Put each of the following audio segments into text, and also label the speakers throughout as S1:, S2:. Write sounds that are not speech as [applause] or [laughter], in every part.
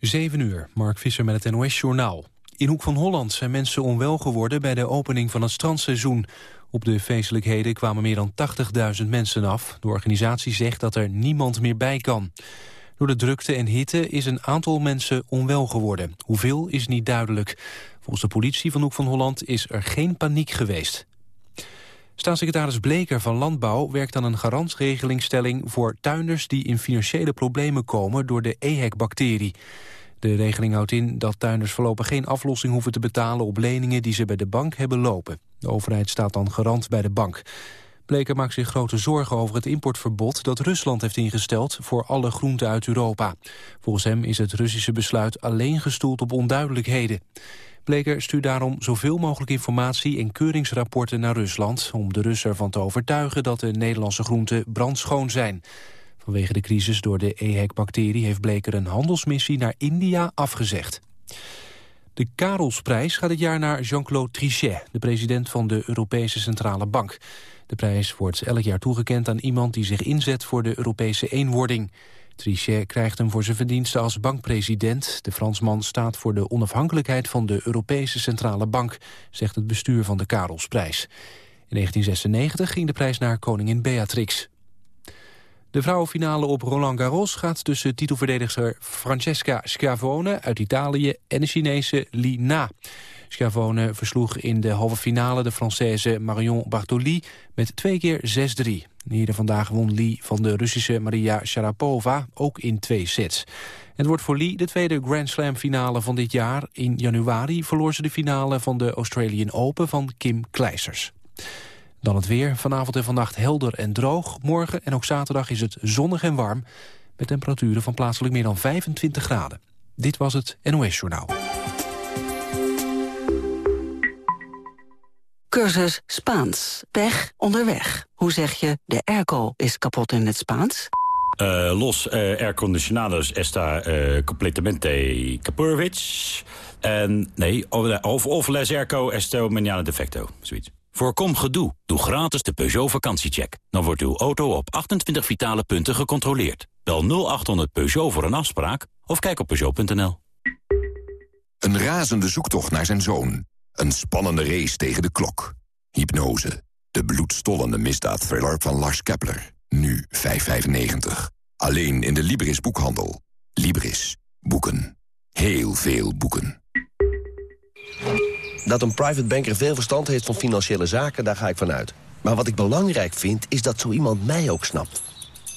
S1: 7 uur, Mark Visser met het NOS-journaal. In Hoek van Holland zijn mensen onwel geworden bij de opening van het strandseizoen. Op de feestelijkheden kwamen meer dan 80.000 mensen af. De organisatie zegt dat er niemand meer bij kan. Door de drukte en hitte is een aantal mensen onwel geworden. Hoeveel is niet duidelijk. Volgens de politie van Hoek van Holland is er geen paniek geweest. Staatssecretaris Bleker van Landbouw werkt aan een garantsregelingstelling voor tuinders die in financiële problemen komen door de EHEC-bacterie. De regeling houdt in dat tuinders voorlopig geen aflossing hoeven te betalen op leningen die ze bij de bank hebben lopen. De overheid staat dan garant bij de bank. Bleker maakt zich grote zorgen over het importverbod dat Rusland heeft ingesteld voor alle groenten uit Europa. Volgens hem is het Russische besluit alleen gestoeld op onduidelijkheden. Bleker stuurt daarom zoveel mogelijk informatie en keuringsrapporten naar Rusland... om de Russen ervan te overtuigen dat de Nederlandse groenten brandschoon zijn. Vanwege de crisis door de EHEC-bacterie heeft Bleker een handelsmissie naar India afgezegd. De Karelsprijs gaat dit jaar naar Jean-Claude Trichet, de president van de Europese Centrale Bank. De prijs wordt elk jaar toegekend aan iemand die zich inzet voor de Europese eenwording. Trichet krijgt hem voor zijn verdiensten als bankpresident. De Fransman staat voor de onafhankelijkheid van de Europese Centrale Bank, zegt het bestuur van de Karelsprijs. In 1996 ging de prijs naar koningin Beatrix. De vrouwenfinale op Roland Garros gaat tussen titelverdedigster Francesca Schiavone uit Italië en de Chinese Li Na. Schiavone versloeg in de halve finale de Française Marion Bartoli met twee keer 6-3. Hier vandaag won Li van de Russische Maria Sharapova ook in twee sets. Het wordt voor Lee de tweede Grand Slam finale van dit jaar. In januari verloor ze de finale van de Australian Open van Kim Kleisers. Dan het weer. Vanavond en vannacht helder en droog. Morgen en ook zaterdag is het zonnig en warm... met temperaturen van plaatselijk meer dan 25 graden. Dit was het NOS Journaal.
S2: Cursus Spaans. Pech onderweg. Hoe zeg je de airco is kapot in het Spaans?
S3: Uh, los uh, esta uh, completamente capurwits. En nee, of, of les airco esto mañana defecto. Zoiets. Voorkom gedoe. Doe gratis de Peugeot vakantiecheck. Dan wordt uw auto op 28 vitale punten gecontroleerd. Bel 0800 Peugeot voor een afspraak of kijk op Peugeot.nl.
S4: Een razende zoektocht naar zijn zoon. Een spannende race tegen de klok. Hypnose. De bloedstollende misdaadthriller van Lars Kepler. Nu 5,95. Alleen in de Libris boekhandel. Libris. Boeken. Heel veel boeken.
S5: Dat een private banker veel verstand heeft van financiële zaken, daar ga ik vanuit. Maar wat ik belangrijk vind, is dat zo iemand mij ook snapt.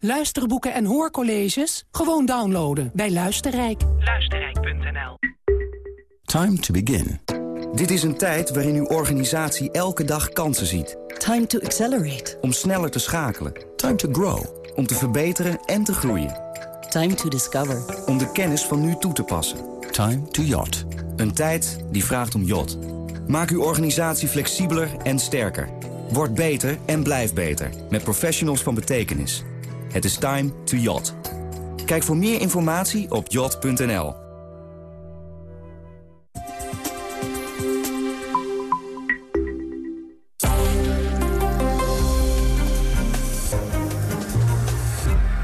S6: Luisterboeken en hoorcolleges? Gewoon downloaden bij Luisterrijk. Luisterrijk.nl
S7: Time to begin. Dit is een tijd waarin uw organisatie elke dag kansen ziet.
S8: Time to accelerate.
S7: Om sneller te schakelen. Time to grow. Om te verbeteren en te groeien.
S8: Time to discover.
S7: Om de kennis van nu toe te passen. Time to yacht. Een tijd die vraagt om yacht. Maak uw organisatie flexibeler en sterker. Word beter en blijf beter. Met professionals van betekenis. Het is time to yacht. Kijk voor meer informatie op yacht.nl.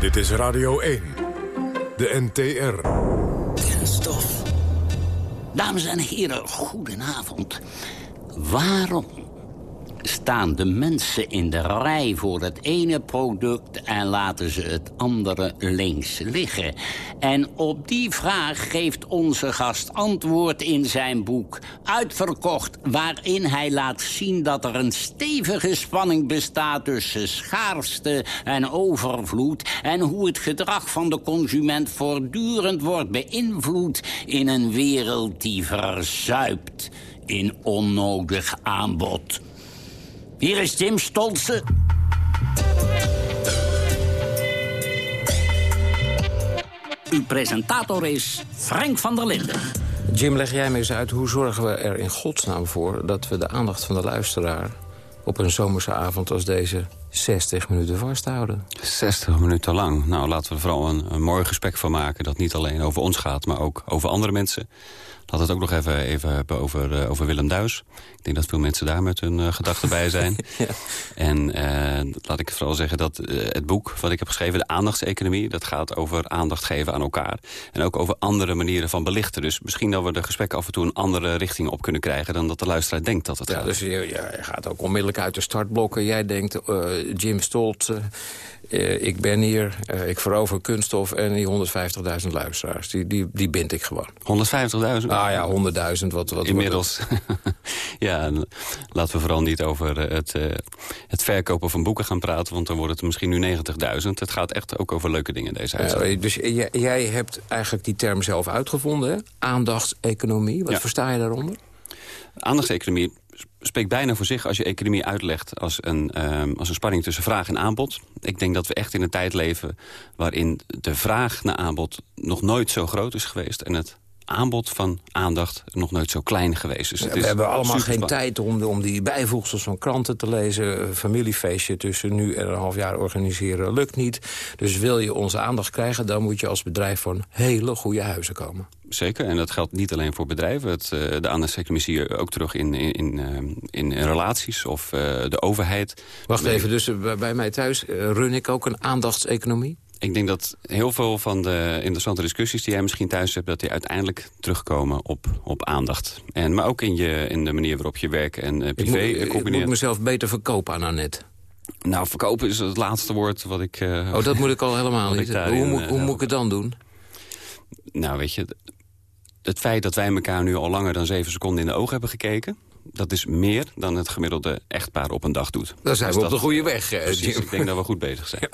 S9: Dit is Radio 1. De NTR.
S10: Kenstof. Dames en heren, goedenavond. Waarom staan de mensen in de rij voor het ene product... en laten ze het andere links liggen? En op die vraag geeft onze gast antwoord in zijn boek... Uitverkocht, waarin hij laat zien dat er een stevige spanning bestaat... tussen schaarste en overvloed... en hoe het gedrag van de consument voortdurend wordt beïnvloed... in een wereld die verzuipt in onnodig aanbod. Hier is Tim Stolze. Uw presentator is Frank van der Linden.
S11: Jim, leg jij me eens uit, hoe zorgen we er in godsnaam voor... dat we de aandacht van de luisteraar op een zomerse avond als deze 60 minuten vasthouden.
S12: 60 minuten lang. Nou, laten we er vooral een, een mooi gesprek van maken... dat niet alleen over ons gaat, maar ook over andere mensen. Laat het ook nog even, even hebben over, uh, over Willem Duis. Ik denk dat veel mensen daar met hun uh, gedachten bij zijn. [laughs] ja. En uh, laat ik vooral zeggen dat het boek wat ik heb geschreven... de aandachtseconomie, dat gaat over aandacht geven aan elkaar. En ook over andere manieren van belichten. Dus misschien dat we de gesprekken af en toe een andere richting op kunnen krijgen... dan dat de luisteraar denkt dat het
S11: ja,
S12: gaat.
S11: Dus je, je gaat ook onmiddellijk uit de startblokken. Jij denkt, Jim Stolt... Uh, ik ben hier, uh, ik verover kunststof en die 150.000 luisteraars. Die, die, die bind ik gewoon.
S12: 150.000?
S11: Ah ja, 100.000. Wat, wat,
S12: Inmiddels. [laughs] ja, laten we vooral niet over het, uh, het verkopen van boeken gaan praten... want dan wordt het misschien nu 90.000. Het gaat echt ook over leuke dingen deze uitzending.
S11: dus jij, jij, hebt eigenlijk die term zelf uitgevonden, hè? Aandachtseconomie. Wat ja. versta je daaronder?
S12: Aandachtseconomie spreekt bijna voor zich als je economie uitlegt als een, um, als een spanning tussen vraag en aanbod. Ik denk dat we echt in een tijd leven waarin de vraag naar aanbod nog nooit zo groot is geweest. En het aanbod van aandacht nog nooit zo klein geweest is.
S11: Ja, we hebben allemaal geen tijd om, om die bijvoegsels van kranten te lezen. Familiefeestje tussen nu en een half jaar organiseren lukt niet. Dus wil je onze aandacht krijgen... dan moet je als bedrijf van hele goede huizen komen.
S12: Zeker, en dat geldt niet alleen voor bedrijven. Het, uh, de aandachtseconomie zie je ook terug in, in, in, uh, in relaties of uh, de overheid.
S11: Wacht even, dus bij mij thuis run ik ook een aandachtseconomie?
S12: Ik denk dat heel veel van de interessante discussies die jij misschien thuis hebt... dat die uiteindelijk terugkomen op, op aandacht. En, maar ook in, je, in de manier waarop je werk en uh, privé
S11: ik moet, combineert. Ik moet mezelf beter verkopen aan Annette.
S12: Nou, verkopen is het laatste woord wat ik... Uh,
S11: oh, dat moet ik al helemaal niet. Hoe, hoe, hoe moet ik het dan doen?
S12: Nou, weet je, het feit dat wij elkaar nu al langer dan zeven seconden in de ogen hebben gekeken... dat is meer dan het gemiddelde echtpaar op een dag doet.
S11: Dan zijn
S12: dus
S11: we op de goede weg, eh,
S12: precies, Ik denk dat we goed bezig zijn. [laughs]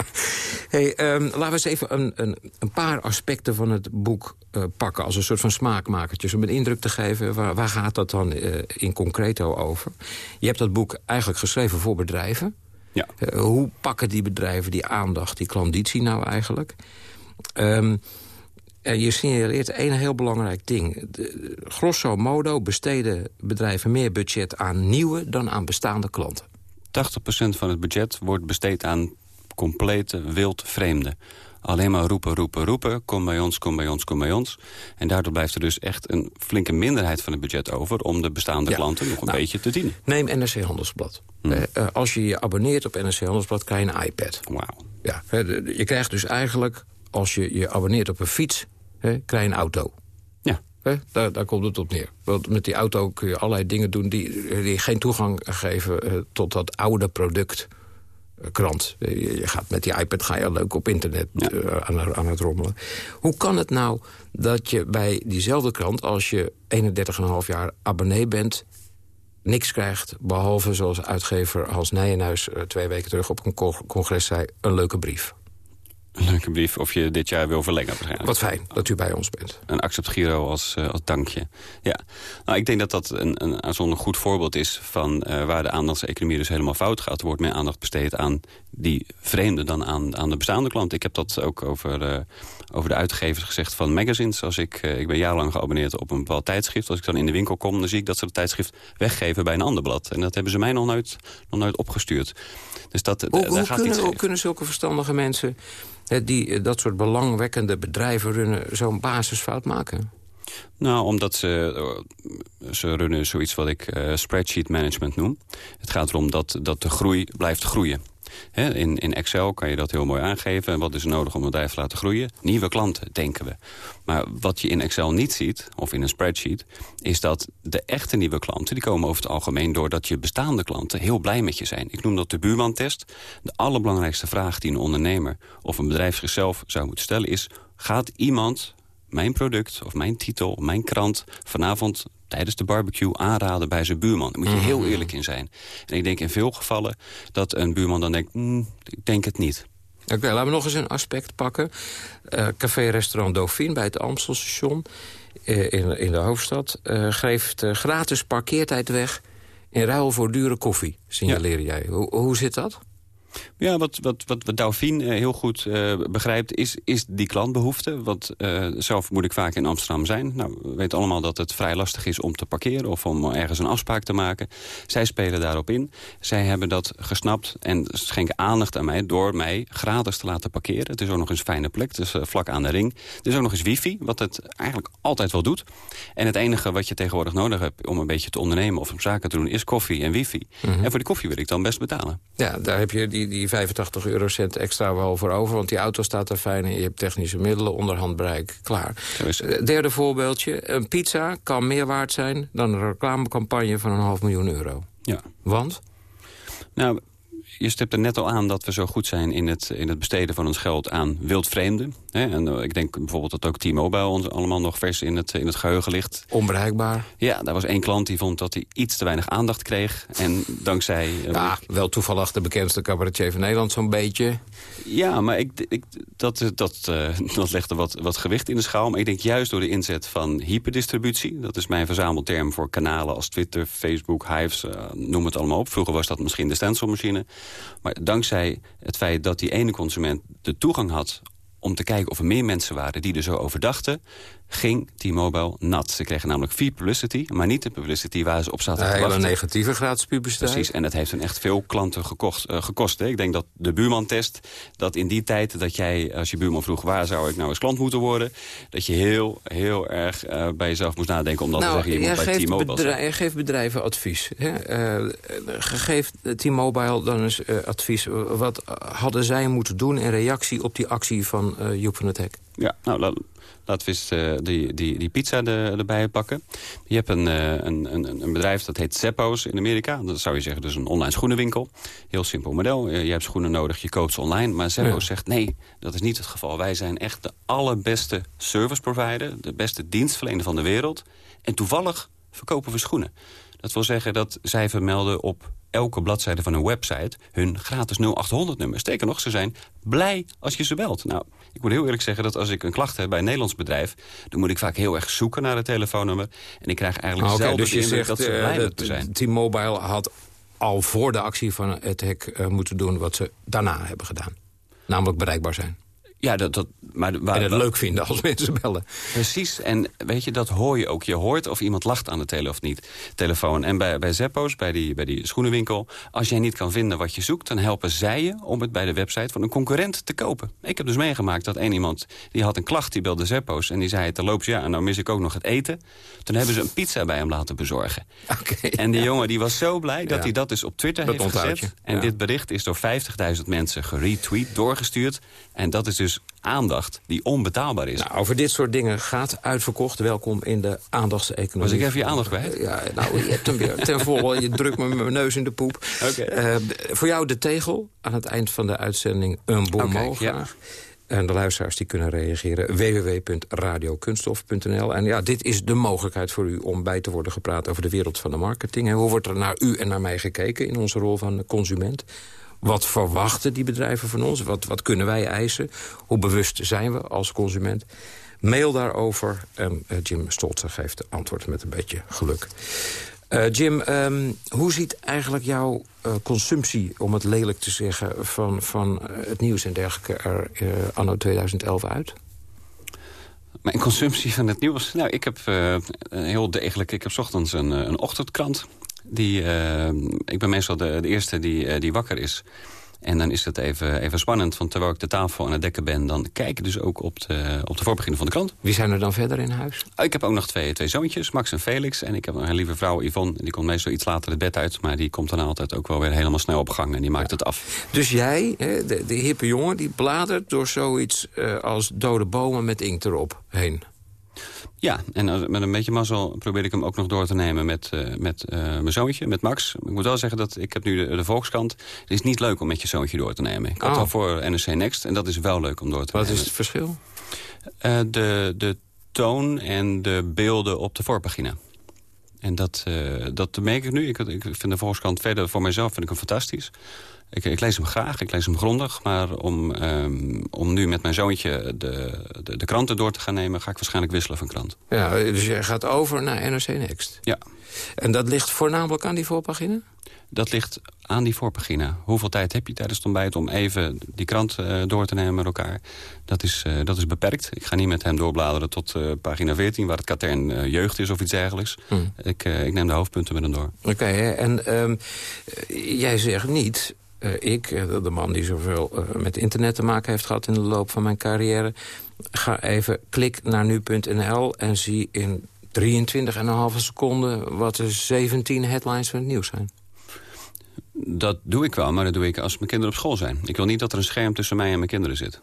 S12: Ja.
S11: Hey, um, laten we eens even een, een, een, paar aspecten van het boek uh, pakken... als een soort van smaakmakertjes, om een indruk te geven... waar, waar gaat dat dan uh, in concreto over? Je hebt dat boek eigenlijk geschreven voor bedrijven.
S12: Ja.
S11: Uh, hoe pakken die bedrijven die aandacht, die klanditie nou eigenlijk... Um, en je signaleert een heel belangrijk ding. De, grosso modo besteden bedrijven meer budget aan nieuwe dan aan bestaande klanten.
S12: 80% van het budget wordt besteed aan complete wild vreemden. Alleen maar roepen, roepen, roepen. Kom bij ons, kom bij ons, kom bij ons. En daardoor blijft er dus echt een flinke minderheid van het budget over... om de bestaande ja. klanten nog een nou, beetje te dienen.
S11: Neem NRC Handelsblad. Hmm. Uh, uh, als je je abonneert op NRC Handelsblad, krijg je een iPad.
S12: Wauw.
S11: Ja, je krijgt dus eigenlijk, als je je abonneert op een fiets He, krijg je een auto.
S12: Ja.
S11: Daar, daar komt het op neer. Want met die auto kun je allerlei dingen doen... die, die geen toegang geven uh, tot dat oude product. Uh, krant. Je, je, gaat met die iPad ga je leuk op internet ja. uh, aan, aan, het rommelen. Hoe kan het nou dat je bij diezelfde krant... als je 31,5 jaar abonnee bent niks krijgt... behalve zoals uitgever Hans Nijenhuis twee weken terug op een congres zei... een leuke brief
S12: leuke brief of je dit jaar wil verlengen.
S11: Wat fijn dat u bij ons bent.
S12: Een accept Giro als, uh, als dankje. Ja. Nou, ik denk dat dat een, een, goed voorbeeld is van uh, waar de aandachtseconomie dus helemaal fout gaat. Er wordt meer aandacht besteed aan die vreemde dan aan, aan de bestaande klant. Ik heb dat ook over, uh, over de uitgevers gezegd van magazines. Als ik, ik ben jarenlang geabonneerd op een bepaald tijdschrift. Als ik dan in de winkel kom, dan zie ik dat ze het tijdschrift weggeven bij een ander blad. En dat hebben ze mij nog nooit, nog nooit opgestuurd. Dus dat,
S11: hoe, hoe, kunnen, hoe kunnen zulke verstandige mensen die dat soort belangwekkende bedrijven runnen zo'n basisfout maken?
S12: Nou, omdat ze, ze runnen zoiets wat ik uh, spreadsheet management noem. Het gaat erom dat, dat de groei blijft groeien. In, in Excel kan je dat heel mooi aangeven. Wat is er nodig om een bedrijf te laten groeien? Nieuwe klanten, denken we. Maar wat je in Excel niet ziet, of in een spreadsheet... is dat de echte nieuwe klanten... die komen over het algemeen doordat je bestaande klanten... heel blij met je zijn. Ik noem dat de buurmantest. De allerbelangrijkste vraag die een ondernemer of een bedrijf zichzelf zou moeten stellen is... gaat iemand mijn product of mijn titel, mijn krant... vanavond tijdens de barbecue aanraden bij zijn buurman. Daar moet je heel
S11: Mhm.
S12: eerlijk in zijn. En ik denk in veel gevallen dat een buurman dan denkt... Mm, ik denk het niet.
S11: Oké, okay, laten we nog eens een aspect pakken. Uh, Café-restaurant Dauphine bij het Amstelstation uh, in, in de hoofdstad... Uh, geeft gratis parkeertijd weg in ruil voor dure koffie, signaleer jij. Hoe, hoe zit dat?
S12: Ja, wat, wat, wat, wat Dauphine eh, heel goed uh, begrijpt, is, is die klantbehoefte. Want uh, zelf moet ik vaak in Amsterdam zijn. Nou, we weten allemaal dat het vrij lastig is om te parkeren... of om ergens een afspraak te maken. Zij spelen daarop in. Zij hebben dat gesnapt en schenken aandacht aan mij... door mij gratis te laten parkeren. Het is ook nog eens een fijne plek, het is vlak aan de ring. Er is ook nog eens wifi, wat het eigenlijk altijd wel doet. En het enige wat je tegenwoordig nodig hebt om een beetje te ondernemen... of om zaken te doen, is koffie en wifi. Mhm. En voor die koffie wil ik dan best betalen.
S11: Ja, daar heb je die, die 85 eurocent extra wel voor over. Want die auto staat er fijn en je hebt technische middelen, onderhandbereik, klaar. Eh, derde voorbeeldje. Een pizza kan meer waard zijn dan een reclamecampagne van een half miljoen euro.
S12: Ja.
S11: Want?
S12: Nou, je stipt er net al aan dat we zo goed zijn in het, in het besteden van ons geld aan wildvreemden. En eh, ik denk bijvoorbeeld dat ook T-Mobile ons allemaal nog vers in het, in het geheugen ligt.
S11: Onbereikbaar.
S12: Ja, daar was één klant die vond dat hij iets te weinig aandacht kreeg. En dankzij...
S11: Eh, ja, wel toevallig de bekendste cabaretier van Nederland zo'n beetje.
S12: Ja, maar ik, ik, dat, dat, uh, [laughs] dat legde wat, wat gewicht in de schaal. Maar ik denk juist door de inzet van hyperdistributie... dat is mijn verzamelterm voor kanalen als Twitter, Facebook, Hives... noem het allemaal op. Vroeger was dat misschien de stencilmachine. Maar dankzij het feit dat die ene consument de toegang had om te kijken of er meer mensen waren die er zo over dachten ging T-Mobile nat. Ze kregen namelijk vier publicity, maar niet de publicity waar ze op zaten
S11: te wachten. Een negatieve gratis publiciteit.
S12: Precies, en dat heeft hun echt veel klanten gekocht, uh, gekost. Hè. Ik denk dat de buurman-test, dat in die tijd dat jij, als je buurman vroeg... waar zou ik nou eens klant moeten worden... dat je heel, heel erg uh, bij jezelf moest nadenken om dat
S11: nou,
S12: te zeggen. Je moet bij T-Mobile
S11: Je geeft bedrijven advies. Hè. Uh, geeft T-Mobile dan eens advies. Wat hadden zij moeten doen in reactie op die actie van Joep van het Hek?
S12: Ja, nou, Laten we eens uh, die, die, die pizza de, erbij pakken. Je hebt een, uh, een, een, een, bedrijf dat heet Zappos in Amerika. Dat zou je zeggen, dus een online schoenenwinkel. Heel simpel model. Je hebt schoenen nodig, je koopt ze online. Maar Zappos zegt, nee, dat is niet het geval. Wij zijn echt de allerbeste service provider. De beste dienstverlener van de wereld. En toevallig verkopen we schoenen. Dat wil zeggen dat zij vermelden op elke bladzijde van een website hun gratis 0800-nummer. Sterker nog, ze zijn blij als je ze belt. Nou, ik moet heel eerlijk zeggen dat als ik een klacht heb bij een Nederlands bedrijf... dan moet ik vaak heel erg zoeken naar het telefoonnummer. En ik krijg eigenlijk
S11: okay,
S12: zelden
S11: dus
S12: zegt, dat ze blij
S11: uh,
S12: te zijn.
S11: T-Mobile had al voor de actie van het hek uh, moeten doen... wat ze daarna hebben gedaan. Namelijk bereikbaar zijn.
S12: Ja, dat, dat, maar, waar,
S11: en het leuk vinden als mensen bellen.
S12: Precies, en weet je, dat hoor je ook. Je hoort of iemand lacht aan de tele of niet, telefoon. En bij, bij Zeppo's, bij die, bij die schoenenwinkel... als jij niet kan vinden wat je zoekt... dan helpen zij je om het bij de website van een concurrent te kopen. Ik heb dus meegemaakt dat één iemand... die had een klacht, die belde Zeppo's... en die zei terloops, ja, en nou mis ik ook nog het eten. Toen hebben ze een pizza bij hem laten bezorgen.
S11: Okay,
S12: en die
S11: ja.
S12: jongen die was zo blij dat
S11: Ja.
S12: hij dat dus op Twitter
S11: Dat
S12: heeft gezet.
S11: je.
S12: En
S11: Ja.
S12: dit bericht is door 50.000 mensen geretweet, doorgestuurd. En dat is dus aandacht die onbetaalbaar is.
S11: Nou, over dit soort dingen gaat uitverkocht. Welkom in de aandachtseconomie.
S12: Was ik even je aandacht kwijt?
S11: Ja, nou, je hebt hem weer ten volle. Je drukt me met mijn neus in de poep.
S12: Oké.
S11: Eh, voor jou de tegel. Aan het eind van de uitzending een bon graag. En de luisteraars die kunnen reageren. www.radiokunststof.nl En ja, dit is de mogelijkheid voor u om bij te worden gepraat... over de wereld van de marketing. En hoe wordt er naar u en naar mij gekeken in onze rol van consument? Wat verwachten die bedrijven van ons? Wat, wat kunnen wij eisen? Hoe bewust zijn we als consument? Mail daarover en eh, Jim Stolzer geeft antwoord met een beetje geluk. Eh, Jim, ehm, hoe ziet eigenlijk jouw eh, consumptie, om het lelijk te zeggen... van, van het nieuws en dergelijke er anno 2011 uit?
S12: Mijn consumptie van het nieuws? Nou, ik heb heel degelijk... Ik heb ochtends een, een ochtendkrant. Die, eh, ik ben meestal de, de eerste die, eh, die wakker is. En dan is het even, even spannend, want terwijl ik de tafel aan het dekken ben... dan kijk ik dus ook op de, op de voorbeginnen van de krant.
S11: Wie zijn er dan verder in huis?
S12: Oh, Ik heb ook nog twee, twee zoontjes, Max en Felix. En ik heb nog een lieve vrouw, Yvonne. Die komt meestal iets later het bed uit. Maar die komt dan altijd ook wel weer helemaal snel op gang. En die maakt het af.
S11: Dus jij, hè, de, de hippe jongen, die bladert door zoiets eh, als dode bomen met inkt erop heen.
S12: Ja, en met een beetje mazzel probeer ik hem ook nog door te nemen met, eh, met eh, mijn zoontje, met Max. Ik moet wel zeggen dat ik heb nu de, de Volkskrant. Het is niet leuk om met je zoontje door te nemen. Ik had
S11: Oh.
S12: al voor NRC Next en dat is wel leuk om door te
S11: Wat
S12: nemen.
S11: is het verschil?
S12: Eh, de, de toon en de beelden op de voorpagina. En dat, dat merk ik nu. Ik, ik vind de Volkskrant verder voor mijzelf vind ik hem fantastisch. Ik, ik lees hem graag, ik lees hem grondig. Maar om, ehm, om nu met mijn zoontje de, de, de kranten door te gaan nemen... ga ik waarschijnlijk wisselen van krant.
S11: Ja, dus jij gaat over naar NRC Next.
S12: Ja.
S11: En dat ligt voornamelijk aan die voorpagina?
S12: Dat ligt aan die voorpagina. Hoeveel tijd heb je tijdens het ontbijt om even die krant uh, door te nemen met elkaar? Dat is, uh, dat is beperkt. Ik ga niet met hem doorbladeren tot uh, pagina 14... waar het katern jeugd is of iets dergelijks. Hmm. Ik, ik neem de hoofdpunten met hem door.
S11: Oké, okay, en um, jij zegt niet... ik, de man die zoveel met internet te maken heeft gehad... in de loop van mijn carrière... ga even klik naar nu.nl en zie in 23,5 seconden... wat de 17 headlines van het nieuws zijn.
S12: Dat doe ik wel, maar dat doe ik als mijn kinderen op school zijn. Ik wil niet dat er een scherm tussen mij en mijn kinderen zit.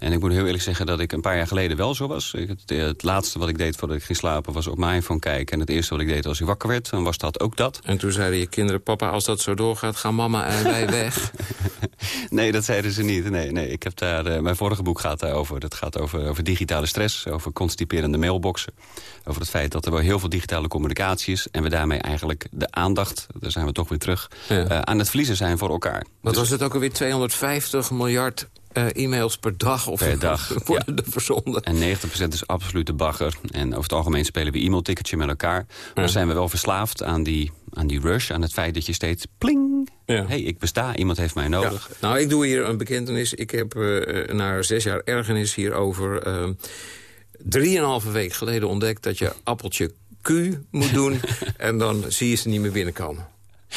S12: En ik moet heel eerlijk zeggen dat ik een paar jaar geleden wel zo was. Het, het, laatste wat ik deed voordat ik ging slapen was op mijn iPhone kijken. En het eerste wat ik deed als ik wakker werd, dan was dat ook dat.
S11: En toen zeiden je kinderen, papa, als dat zo doorgaat, gaan mama en wij [laughs] weg.
S12: nee, dat zeiden ze niet. Nee, nee, ik heb daar, uh, mijn vorige boek gaat daarover. Dat gaat over, over digitale stress, over constiperende mailboxen. Over het feit dat er wel heel veel digitale communicatie is. En we daarmee eigenlijk de aandacht, daar zijn we toch weer terug, ja. uh, aan het verliezen zijn voor elkaar.
S11: Wat dus, was het ook alweer 250 miljard uh, e-mails per dag of
S12: per [laughs] dag
S11: worden ja. verzonden.
S12: En 90% is absolute bagger. En over het algemeen spelen we e-mailticketje met elkaar. Maar zijn we wel verslaafd aan die, aan die rush, aan het feit dat je steeds pling... Ja. hey, ik besta, iemand heeft mij nodig.
S11: Ja. Nou, ik doe hier een bekentenis. Ik heb uh, na zes jaar ergernis hierover... Uh, drieënhalve week geleden ontdekt dat je appeltje Q moet doen... [laughs] en dan zie je ze niet meer binnenkomen.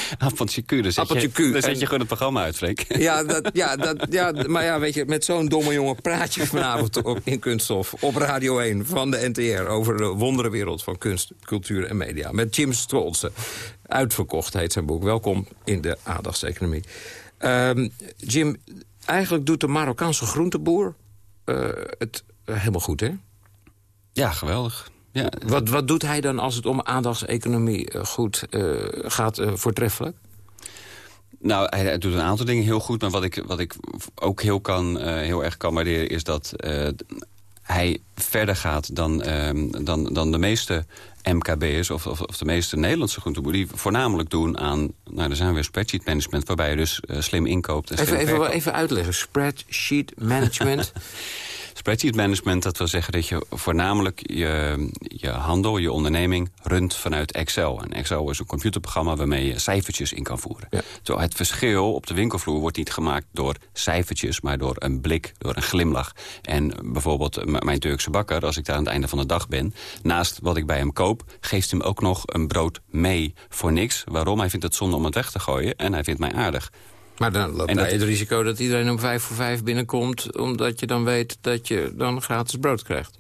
S11: [laughs]
S12: Appeltje Q. Dan zet, je, dan zet je gewoon het programma uit, Freek.
S11: Ja, dat, ja, dat, ja, maar ja, weet je, met zo'n domme jongen praat je vanavond op, in Kunststof... op Radio 1 van de NTR over de wonderenwereld van kunst, cultuur en media. Met Jim Strolse. Uitverkocht heet zijn boek. Welkom in de aandachtseconomie. Um, Jim, eigenlijk doet de Marokkaanse groenteboer uh, het helemaal goed, hè?
S12: Ja, geweldig. Ja.
S11: Wat, wat doet hij dan als het om aandachtseconomie uh, goed uh, gaat uh, voortreffelijk?
S12: Nou, hij, hij, doet een aantal dingen heel goed. Maar wat ik, wat ik ook heel, kan, heel erg kan waarderen... is dat hij verder gaat dan, ehm, dan, dan de meeste MKB'ers... Of, of, of, de meeste Nederlandse groenteboeren... die voornamelijk doen aan... nou, er zijn weer spreadsheet management... waarbij je dus slim inkoopt en
S11: even, even, even uitleggen. Spreadsheet management... [laughs]
S12: Spreadsheet management, dat wil zeggen dat je voornamelijk je, je handel, je onderneming, runt vanuit Excel. En Excel is een computerprogramma waarmee je cijfertjes in kan voeren. Ja. Terwijl het verschil op de winkelvloer wordt niet gemaakt door cijfertjes, maar door een blik, door een glimlach. En bijvoorbeeld mijn Turkse bakker, als ik daar aan het einde van de dag ben, naast wat ik bij hem koop, geeft me ook nog een brood mee voor niks. Waarom? Hij vindt het zonde om het weg te gooien en hij vindt mij aardig.
S11: Maar dan loopt je het risico dat iedereen om vijf voor vijf binnenkomt... omdat je dan weet dat je dan gratis brood krijgt.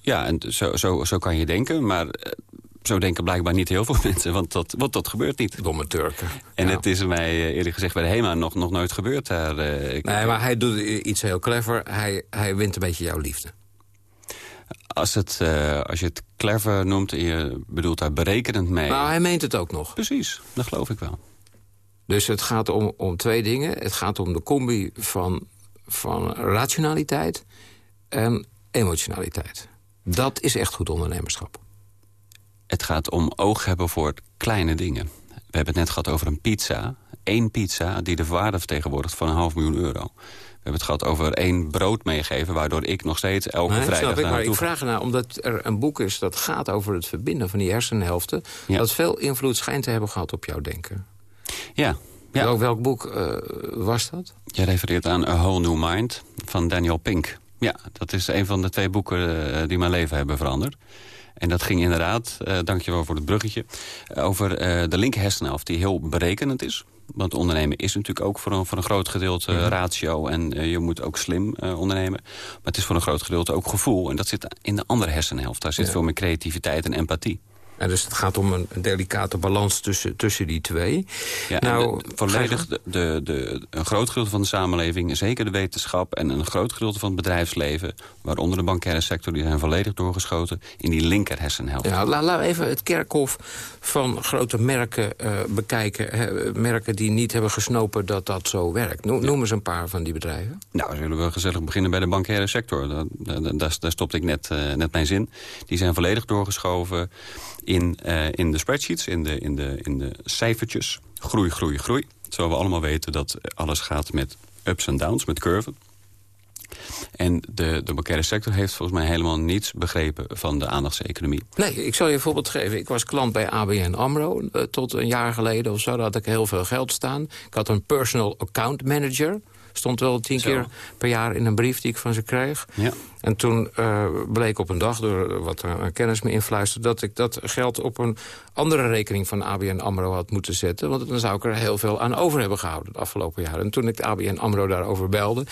S12: Ja, en zo, zo, zo kan je denken, maar eh, zo denken blijkbaar niet heel veel [laughs] mensen, want dat, want dat gebeurt niet.
S11: Domme Turken.
S12: En het is mij eh, eerlijk gezegd bij de HEMA nog, nog nooit gebeurd. Daar,
S11: ik nee, maar hij doet iets heel clever. Hij, hij wint een beetje jouw liefde.
S12: Als, het, uh, als je het clever noemt en je bedoelt daar berekenend mee...
S11: Nou, hij meent het ook nog.
S12: Precies, dat geloof ik wel.
S11: Dus het gaat om, om twee dingen. Het gaat om de combi van, van rationaliteit en emotionaliteit. Dat is echt goed ondernemerschap.
S12: Het gaat om oog hebben voor kleine dingen. We hebben het net gehad over een pizza. Eén pizza die de waarde vertegenwoordigt van een half miljoen euro. We hebben het gehad over één brood meegeven... waardoor ik nog steeds elke nee, vrijdag
S11: snap ik, Maar ik vraag ernaar, omdat er een boek is dat gaat over het verbinden van die hersenhelften... dat veel invloed schijnt te hebben gehad op jouw denken.
S12: Ja.
S11: ja. Welk, welk boek uh, was dat?
S12: Je refereert aan A Whole New Mind van Daniel Pink. Ja, dat is een van de twee boeken uh, die mijn leven hebben veranderd. En dat ging inderdaad, uh, dankjewel voor het bruggetje... over de linker hersenhelft die heel berekenend is. Want ondernemen is natuurlijk ook voor een, voor een groot gedeelte ratio. En uh, je moet ook slim ondernemen. Maar het is voor een groot gedeelte ook gevoel. En dat zit in de andere hersenhelft. Daar zit ja. veel meer creativiteit en empathie.
S11: En dus het gaat om een, een delicate balans tussen, tussen die twee.
S12: Ja, nou, de, volledig de, de, de, een groot gedeelte van de samenleving, zeker de wetenschap... en een groot gedeelte van het bedrijfsleven, waaronder de bankaire sector... die zijn volledig doorgeschoten in die linker hersenhelft.
S11: Ja, laten we even het kerkhof van grote merken uh, bekijken. Hè, merken die niet hebben gesnopen dat dat zo werkt. No, noem eens een paar van die bedrijven.
S12: Nou, zullen we gezellig beginnen bij de bankaire sector. Daar, daar, daar, daar stopte ik net, uh, net mijn zin. Die zijn volledig doorgeschoven in, uh, in de spreadsheets, in de, in, de, in de cijfertjes. Groei, groei, groei. Terwijl we allemaal weten dat alles gaat met ups en downs, met curven. En de, de bankaire sector heeft volgens mij helemaal niets begrepen van de aandachtseconomie.
S11: Nee, ik zal je een voorbeeld geven. Ik was klant bij ABN AMRO uh, tot een jaar geleden of zo. Had ik heel veel geld staan. Ik had een personal account manager. Stond wel tien
S12: Zo.
S11: keer per jaar in een brief die ik van ze kreeg.
S12: Ja.
S11: En toen uh, bleek op een dag, door wat een kennis me influisterde... dat ik dat geld op een andere rekening van ABN AMRO had moeten zetten. Want dan zou ik er heel veel aan over hebben gehouden het afgelopen jaar. En toen ik de ABN AMRO daarover belde...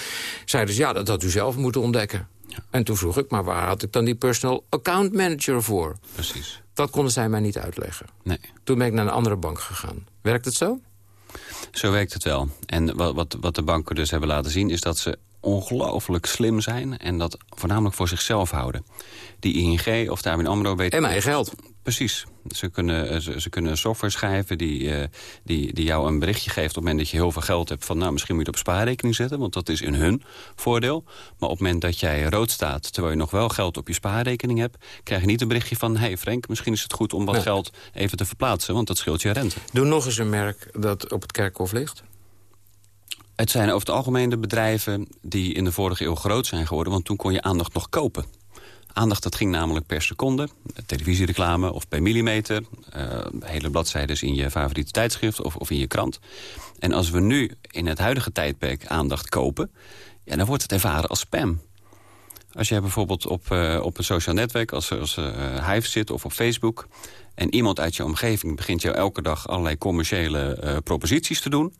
S11: zeiden ze, ja, dat had u zelf moeten ontdekken. Ja. En toen vroeg ik, maar waar had ik dan die personal account manager voor?
S12: Precies.
S11: Dat konden zij mij niet uitleggen.
S12: Nee.
S11: Toen ben ik naar een andere bank gegaan. Werkt het zo?
S12: Zo werkt het wel. En wat, wat, wat de banken dus hebben laten zien... is dat ze ongelooflijk slim zijn en dat voornamelijk voor zichzelf houden. Die ING of de ABN AMRO... Weet,
S11: en mijn geld.
S12: Precies. Ze kunnen, ze, ze, kunnen software schrijven die, uh, die, die jou een berichtje geeft... op het moment dat je heel veel geld hebt van... nou, misschien moet je het op spaarrekening zetten, want dat is in hun voordeel. Maar op het moment dat jij rood staat, terwijl je nog wel geld op je spaarrekening hebt... krijg je niet een berichtje van... hey Frank, misschien is het goed om wat nee. geld even te verplaatsen... want dat scheelt je rente.
S11: Doe nog eens een merk dat op het kerkhof ligt.
S12: Het zijn over het algemeen de bedrijven die in de vorige eeuw groot zijn geworden... want toen kon je aandacht nog kopen. Aandacht dat ging namelijk per seconde, televisiereclame of per millimeter... Uh, hele bladzijden in je favoriete tijdschrift of, of in je krant. En als we nu in het huidige tijdperk aandacht kopen... Ja, dan wordt het ervaren als spam. Als jij bijvoorbeeld op, uh, op een social netwerk als, als uh, Hive zit of op Facebook... en iemand uit je omgeving begint jou elke dag allerlei commerciële proposities te doen...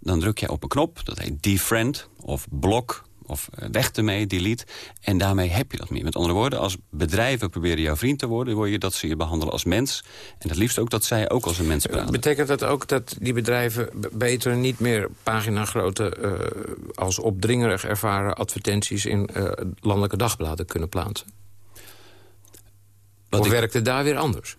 S12: dan druk jij op een knop, dat heet defriend of blok of weg ermee, delete. En daarmee heb je dat meer. Met andere woorden, als bedrijven proberen jouw vriend te worden... wil je dat ze je behandelen als mens. En het liefst ook dat zij ook als een mens praten.
S11: Betekent dat ook dat die bedrijven beter niet meer paginagrote... Uh, als opdringerig ervaren advertenties in uh, landelijke dagbladen kunnen plaatsen? Wat of ik... werkt het daar weer anders?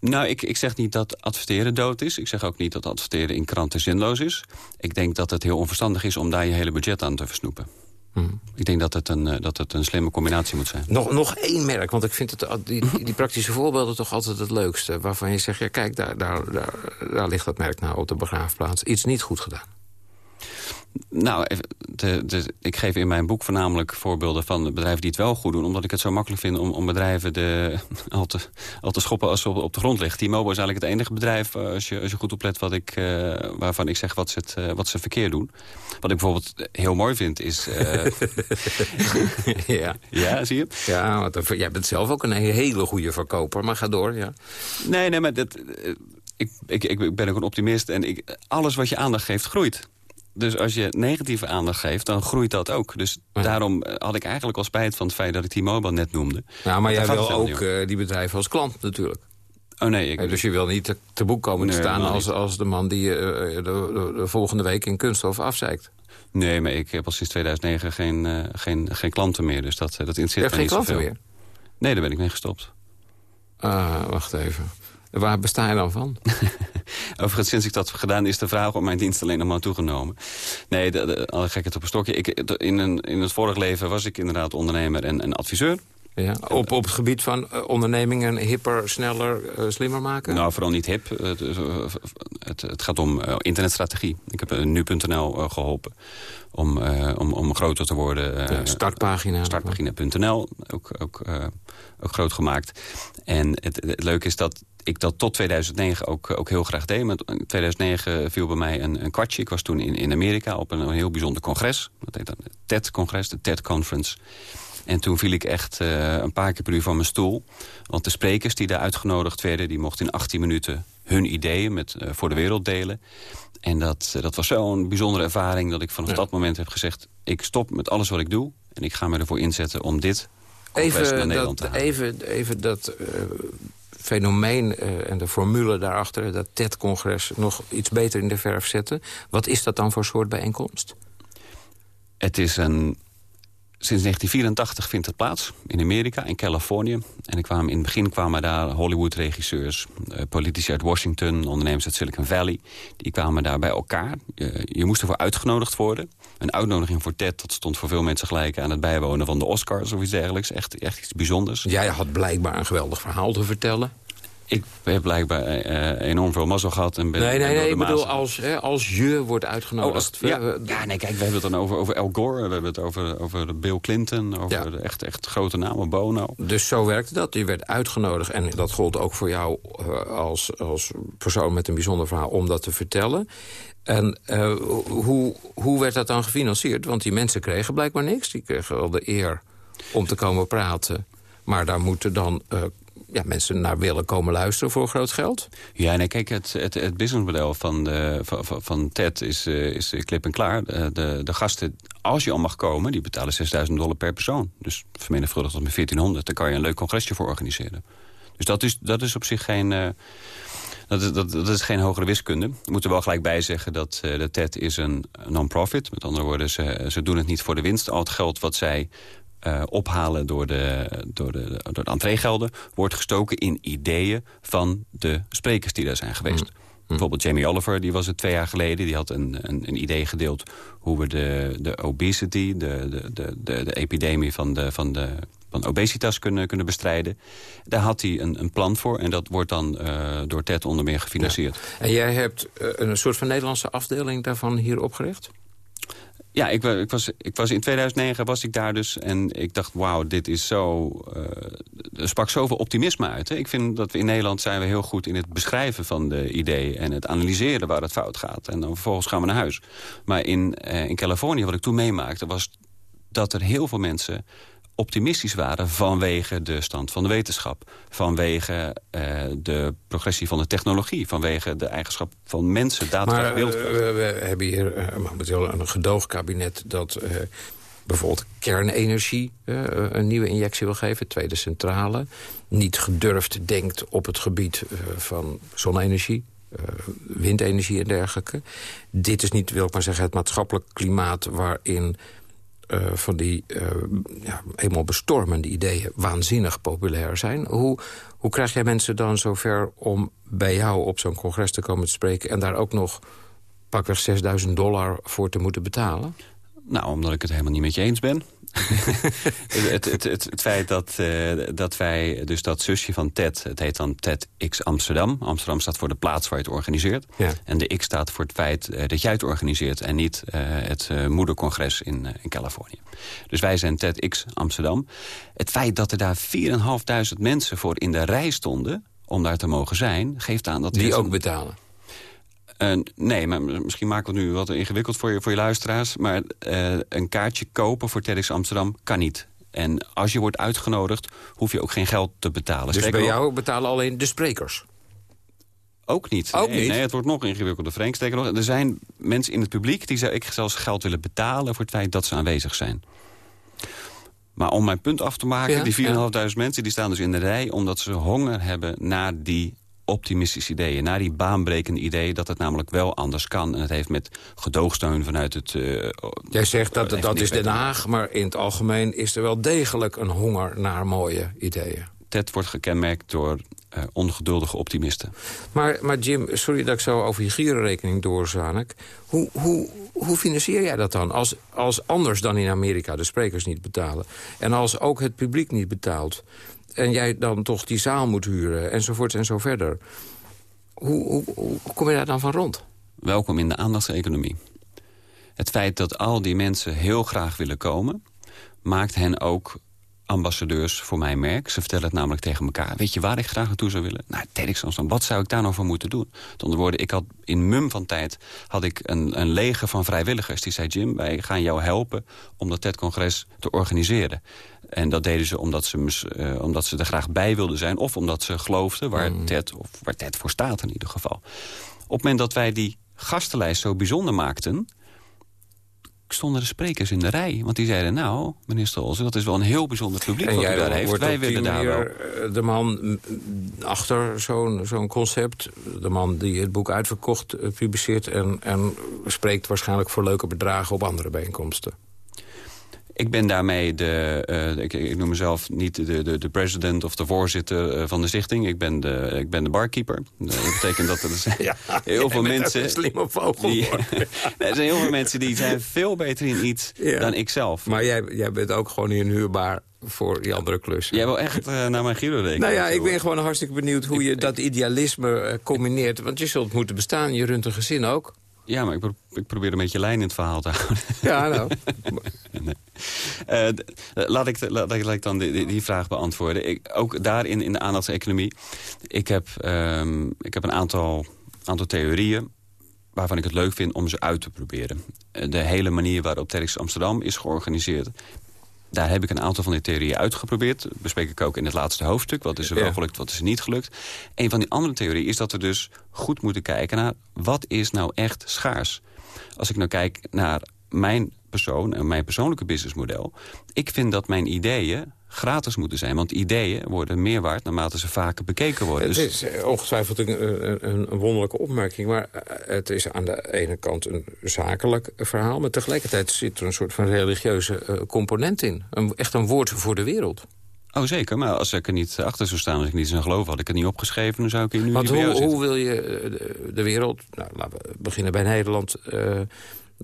S12: Nou, ik, ik zeg niet dat adverteren dood is. Ik zeg ook niet dat adverteren in kranten zinloos is. Ik denk dat het heel onverstandig is om daar je hele budget aan te versnoepen. Hmm. Ik denk dat het, een, dat het een slimme combinatie moet zijn.
S11: Nog, nog één merk, want ik vind het, die, die praktische voorbeelden toch altijd het leukste. Waarvan je zegt, ja kijk, daar, daar, daar, daar ligt dat merk nou op de begraafplaats. Iets niet goed gedaan.
S12: Nou, de, de, ik geef in mijn boek voornamelijk voorbeelden van bedrijven die het wel goed doen. Omdat ik het zo makkelijk vind om, om bedrijven de, [laughs] al, te, al te schoppen als ze op, op de grond liggen. T-Mobile is eigenlijk het enige bedrijf, als je, als je goed oplet, wat ik, uh, waarvan ik zeg wat ze, het, uh, wat ze verkeerd doen. Wat ik bijvoorbeeld heel mooi vind is... Uh, [laughs]
S11: ja. [laughs]
S12: ja, zie je?
S11: Ja, want jij bent zelf ook een hele goede verkoper, maar ga door, ja.
S12: Nee, nee, maar dat, ik, ik, ik ben ook een optimist en ik, alles wat je aandacht geeft groeit. Dus als je negatieve aandacht geeft, dan groeit dat ook. Dus ja. daarom had ik eigenlijk al spijt van het feit dat ik T-Mobile net noemde.
S11: Ja, maar jij wil ook uh, die bedrijven als klant natuurlijk.
S12: Oh nee. Ik...
S11: Dus je wil niet te, te boek komen nee, te staan als, als de man die uh, de, de, de, volgende week in kunststof afzeikt.
S12: Nee, maar ik heb al sinds 2009 geen, uh, geen, geen klanten meer. Dus dat, dat interesseert
S11: je hebt
S12: me
S11: geen klanten meer?
S12: Nee, daar ben ik mee gestopt.
S11: Ah, wacht even. Waar besta je dan van? [laughs]
S12: Overigens, sinds ik dat gedaan is de vraag om mijn dienst alleen nog maar toegenomen. Nee, de, de, alle gekheid op een stokje. Ik, in, een, in het vorige leven was ik inderdaad ondernemer en, en adviseur.
S11: Ja, op, op het gebied van uh, ondernemingen hipper, sneller, uh, slimmer maken?
S12: Nou, vooral niet hip. Het, het, het gaat om internetstrategie. Ik heb nu.nl geholpen om, om, om groter te worden.
S11: Ja, startpagina.
S12: Startpagina.nl, ook, ook, ook groot gemaakt. En het, het leuke is dat ik dat tot 2009 ook, ook heel graag deed. Maar in 2009 viel bij mij een, een kwartje. Ik was toen in, in Amerika op een, een heel bijzonder congres. Dat heet dan het TED-congres, de TED Conference. En toen viel ik echt uh, een paar keer per uur van mijn stoel. Want de sprekers die daar uitgenodigd werden... die mochten in 18 minuten hun ideeën met, uh, voor de wereld delen. En dat, uh, dat was zo'n bijzondere ervaring... dat ik vanaf ja. dat moment heb gezegd... ik stop met alles wat ik doe... en ik ga me ervoor inzetten om dit
S11: even
S12: naar Nederland
S11: dat,
S12: te halen.
S11: Even, even dat fenomeen uh, en de formule daarachter... dat TED-congres nog iets beter in de verf zetten. Wat is dat dan voor soort bijeenkomst?
S12: Het is een... Sinds 1984 vindt het plaats in Amerika, in Californië. En ik kwam, in het begin kwamen daar Hollywood-regisseurs, uh, politici uit Washington, ondernemers uit Silicon Valley. Die kwamen daar bij elkaar. Uh, je moest ervoor uitgenodigd worden. Een uitnodiging voor TED, dat stond voor veel mensen gelijk aan het bijwonen van de Oscars of iets dergelijks. Echt, echt iets bijzonders.
S11: Jij had blijkbaar een geweldig verhaal te vertellen.
S12: Ik heb blijkbaar uh, enorm veel mazzel gehad. En ben,
S11: nee, nee, nee,
S12: ik
S11: bedoel als, hè, als je wordt uitgenodigd.
S12: Oh, ja, ja, nee, kijk, we hebben het dan over, over Al Gore. We hebben het over, over Bill Clinton. Over
S11: Ja.
S12: de echt, echt grote namen, Bono.
S11: Dus zo werkte dat. Je werd uitgenodigd en dat gold ook voor jou eh, als, als persoon met een bijzonder verhaal om dat te vertellen. En eh, hoe, hoe werd dat dan gefinancierd? Want die mensen kregen blijkbaar niks. Die kregen wel de eer om te komen praten. Maar daar moeten dan eh, ja, mensen naar willen komen luisteren voor groot geld.
S12: Ja, nee, kijk, het, het, het businessmodel van, de, van, van- TED is, eh, is klip en klaar. De, de, gasten, als je al mag komen, die betalen 6000 dollar per persoon. Dus vermenigvuldigd tot met 1400, dan kan je een leuk congresje voor organiseren. Dus dat is, dat is op zich geen... eh, dat is, dat, dat is geen hogere wiskunde. We moeten wel gelijk bijzeggen dat eh, de TED is een non-profit. Met andere woorden, ze, ze doen het niet voor de winst. Al het geld wat zij eh, ophalen door de, door, de, door de entreegelden... wordt gestoken in ideeën van de sprekers die daar zijn geweest. Bijvoorbeeld Jamie Oliver, die was het twee jaar geleden. Die had een, een, een idee gedeeld hoe we de, de obesity, de, de, de, de, de epidemie van, de, van, de, van obesitas kunnen, kunnen bestrijden. Daar had hij een, een plan voor en dat wordt dan eh, door TED onder meer gefinancierd.
S11: En jij hebt eh, een soort van Nederlandse afdeling daarvan hier opgericht?
S12: Ja, ik, ik, was, ik was in 2009 was ik daar dus en ik dacht, wauw, dit is zo... eh, er sprak zoveel optimisme uit. Hè. Ik vind dat we in Nederland zijn we heel goed in het beschrijven van de ideeën... en het analyseren waar het fout gaat. En dan vervolgens gaan we naar huis. Maar in, eh, in Californië, wat ik toen meemaakte, was dat er heel veel mensen optimistisch waren vanwege de stand van de wetenschap. Vanwege eh, de progressie van de technologie. Vanwege de eigenschap van mensen,
S11: Maar eh,
S12: beeldkracht.
S11: we, hebben hier eh, momenteel een gedoogkabinet dat bijvoorbeeld kernenergie een nieuwe injectie wil geven, tweede centrale. Niet gedurfd denkt op het gebied van zonne-energie. windenergie en dergelijke. Dit is niet, wil ik maar zeggen, het maatschappelijk klimaat... waarin eh, van die eh, ja, helemaal bestormende ideeën waanzinnig populair zijn. Hoe, hoe krijg jij mensen dan zover om bij jou op zo'n congres te komen te spreken... en daar ook nog pakweg 6000 dollar voor te moeten betalen?
S12: Nou, omdat ik het helemaal niet met je eens ben. [laughs] het, het, het, het feit dat, eh, dat wij, dus dat zusje van TED... het heet dan TEDx Amsterdam. Amsterdam staat voor de plaats waar je het organiseert.
S11: Ja.
S12: En de X staat voor het feit eh, dat jij het organiseert... en niet eh, het moedercongres in, in Californië. Dus wij zijn TEDx Amsterdam. Het feit dat er daar 4.500 mensen voor in de rij stonden... om daar te mogen zijn, geeft aan dat...
S11: Die ook
S12: een-
S11: betalen.
S12: Eh, nee, maar misschien maken we het nu wat ingewikkeld voor je, voor je luisteraars. Maar eh, een kaartje kopen voor TEDx Amsterdam kan niet. En als je wordt uitgenodigd, hoef je ook geen geld te betalen.
S11: Dus bij jou betalen alleen de sprekers?
S12: Ook niet.
S11: Ook
S12: nee,
S11: niet?
S12: nee, het wordt nog ingewikkelder, Frank. Sterker nog, er zijn mensen in het publiek... die zou ik zelfs geld willen betalen voor het feit dat ze aanwezig zijn. Maar om mijn punt af te maken,
S11: Ja,
S12: die 4.500 mensen... die staan dus in de rij omdat ze honger hebben naar die optimistische ideeën. Naar die baanbrekende ideeën dat het namelijk wel anders kan. En het heeft met gedoogsteun vanuit het... eh,
S11: Jij zegt dat
S12: heeft
S11: dat is Den Haag, maar in het algemeen is er wel degelijk een honger naar mooie ideeën.
S12: TED wordt gekenmerkt door eh, ongeduldige optimisten.
S11: Maar, maar Jim, sorry dat ik zo over je gierenrekening doorzanik. Hoe, hoe, hoe financier jij dat dan? Als, als anders dan in Amerika de sprekers niet betalen... en als ook het publiek niet betaalt... en jij dan toch die zaal moet huren, enzovoort en zo verder... Hoe, hoe, hoe kom je daar dan van rond?
S12: Welkom in de aandachtseconomie. Het feit dat al die mensen heel graag willen komen... maakt hen ook ambassadeurs voor mijn merk. Ze vertellen het namelijk tegen elkaar. Weet je waar ik graag naartoe zou willen? Nou, TEDx Amsterdam. Wat zou ik daar nou voor moeten doen? Met andere woorden, ik had in mum van tijd had ik een, een leger van vrijwilligers. Die zei, Jim, wij gaan jou helpen om dat TED-congres te organiseren. En dat deden ze omdat ze, eh, omdat ze er graag bij wilden zijn... of omdat ze geloofden waar, TED, of waar TED voor staat in ieder geval. Op het moment dat wij die gastenlijst zo bijzonder maakten stonden de sprekers in de rij. Want die zeiden, nou, meneer Stolze, dat is wel een heel bijzonder publiek
S11: En
S12: wat u daar heeft. Wij willen daar wel...
S11: eh, de man mm, achter zo'n zo'n concept. De man die het boek uitverkocht eh, publiceert... En, en spreekt waarschijnlijk voor leuke bedragen op andere bijeenkomsten.
S12: Ik ben daarmee de, eh, ik, ik noem mezelf niet de, de, de president of de voorzitter eh, van de stichting. Ik ben de, ik ben de barkeeper. Dat betekent dat er [laughs] zijn heel veel mensen...
S11: Een slimme vogel.
S12: die, [laughs] er zijn heel veel mensen die zijn veel beter in iets
S11: Ja.
S12: dan ik zelf.
S11: Maar jij, jij bent ook gewoon hier een huurbaar voor die andere klussen.
S12: Jij wil echt uh, naar mijn Giro denken.
S11: Nou ja, ik ben gewoon hartstikke benieuwd hoe je dat idealisme uh, combineert. Want je zult moeten bestaan, je runt een gezin ook.
S12: Ja, maar ik, pro ik, probeer een beetje lijn in het verhaal te houden.
S11: Ja, nou. [laughs]
S12: nee. uh, laat, ik, laat, laat, ik, dan die, die vraag beantwoorden. Ik, ook daarin in de aandachtseconomie. Ik heb, um, ik heb een aantal, aantal theorieën waarvan ik het leuk vind om ze uit te proberen. De hele manier waarop TEDx Amsterdam is georganiseerd daar heb ik een aantal van die theorieën uitgeprobeerd. Dat bespreek ik ook in het laatste hoofdstuk. Wat is er wel gelukt, wat is er niet gelukt. Een van die andere theorieën is dat we dus goed moeten kijken naar... wat is nou echt schaars? Als ik nou kijk naar mijn persoon en mijn persoonlijke businessmodel... ik vind dat mijn ideeën gratis moeten zijn. Want ideeën worden meer waard naarmate ze vaker bekeken worden.
S11: Het dus... is eh, ongetwijfeld een, een, een, wonderlijke opmerking... maar eh, het is aan de ene kant een zakelijk verhaal... maar tegelijkertijd zit er een soort van religieuze component in. Een, echt een woord voor de wereld.
S12: Oh, zeker. Maar als ik er niet achter zou staan, als ik niet zou geloven... had ik het niet opgeschreven, dan zou ik hier nu
S11: Want
S12: niet
S11: hoe, hoe wil je de, de, wereld, nou, laten we beginnen bij Nederland... Uh,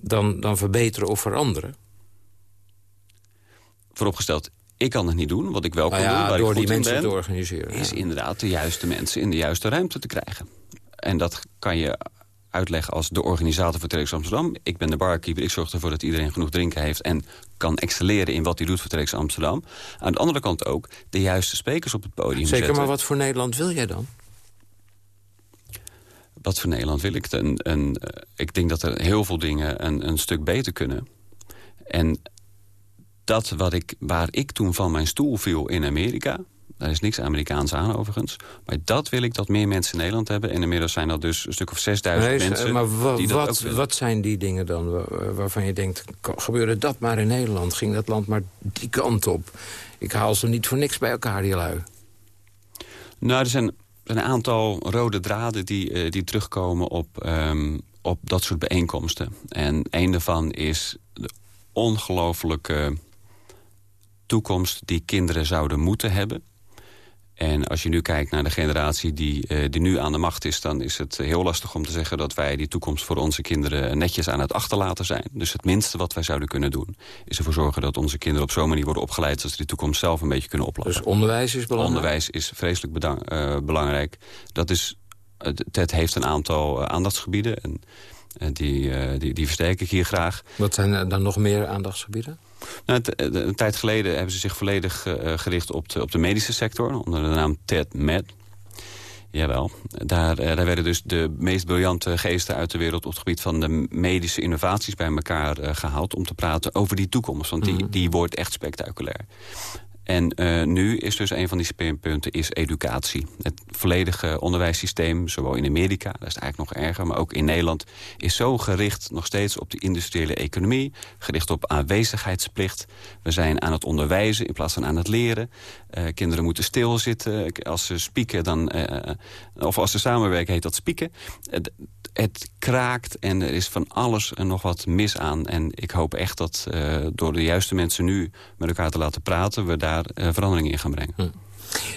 S11: dan, dan verbeteren of veranderen?
S12: Vooropgesteld, ik kan het niet doen. Wat ik wel kan
S11: ja,
S12: doen, waar
S11: door
S12: ik goed
S11: die mensen
S12: ben,
S11: te organiseren.
S12: is inderdaad de juiste mensen in de juiste ruimte te krijgen. En dat kan je uitleggen als de organisator voor Telex Amsterdam. Ik ben de barkeeper, ik zorg ervoor dat iedereen genoeg drinken heeft... en kan excelleren in wat hij doet voor Telex Amsterdam. Aan de andere kant ook de juiste sprekers op het podium
S11: Zeker,
S12: zetten.
S11: maar wat voor Nederland wil jij dan?
S12: Wat voor Nederland wil ik? Een, een, ik denk dat er heel veel dingen een, een stuk beter kunnen. En dat wat ik, waar ik toen van mijn stoel viel in Amerika... daar is niks Amerikaans aan overigens... maar dat wil ik dat meer mensen in Nederland hebben. En inmiddels zijn dat dus een stuk of 6000
S11: nee,
S12: mensen
S11: maar wat, wat zijn die dingen dan waarvan je denkt... gebeurde dat maar in Nederland, ging dat land maar die kant op. Ik haal ze niet voor niks bij elkaar, die lui.
S12: Nou, er zijn een aantal rode draden die, uh, die terugkomen op, um, op dat soort bijeenkomsten. En een daarvan is de ongelooflijke toekomst die kinderen zouden moeten hebben. En als je nu kijkt naar de generatie die, uh, die nu aan de macht is... dan is het heel lastig om te zeggen dat wij die toekomst voor onze kinderen... netjes aan het achterlaten zijn. Dus het minste wat wij zouden kunnen doen... is ervoor zorgen dat onze kinderen op zo'n manier worden opgeleid... dat ze die toekomst zelf een beetje kunnen oplossen.
S11: Dus onderwijs is belangrijk?
S12: Onderwijs is vreselijk uh, belangrijk. Dat is, TED heeft een aantal aandachtsgebieden... En, die, die, die versterk ik hier graag.
S11: Wat zijn er dan nog meer aandachtsgebieden?
S12: Nou, een tijd geleden hebben ze zich volledig gericht op de, op de medische sector... onder de naam TED Med. Jawel, daar, daar werden dus de meest briljante geesten uit de wereld... op het gebied van de medische innovaties bij elkaar uh, gehaald... om te praten over die toekomst, want die, -hmm. die wordt echt spectaculair. En uh, nu is dus een van die speerpunten is educatie. Het volledige onderwijssysteem, zowel in Amerika, dat is eigenlijk nog erger... maar ook in Nederland, is zo gericht nog steeds op de industriële economie... gericht op aanwezigheidsplicht. We zijn aan het onderwijzen in plaats van aan het leren. Uh, kinderen moeten stilzitten. Als ze spieken, dan, uh, of als ze samenwerken, heet dat spieken. Het, kraakt en er is van alles en nog wat mis aan. En ik hoop echt dat uh, door de juiste mensen nu met elkaar te laten praten... we daar uh, verandering in gaan brengen. Hm.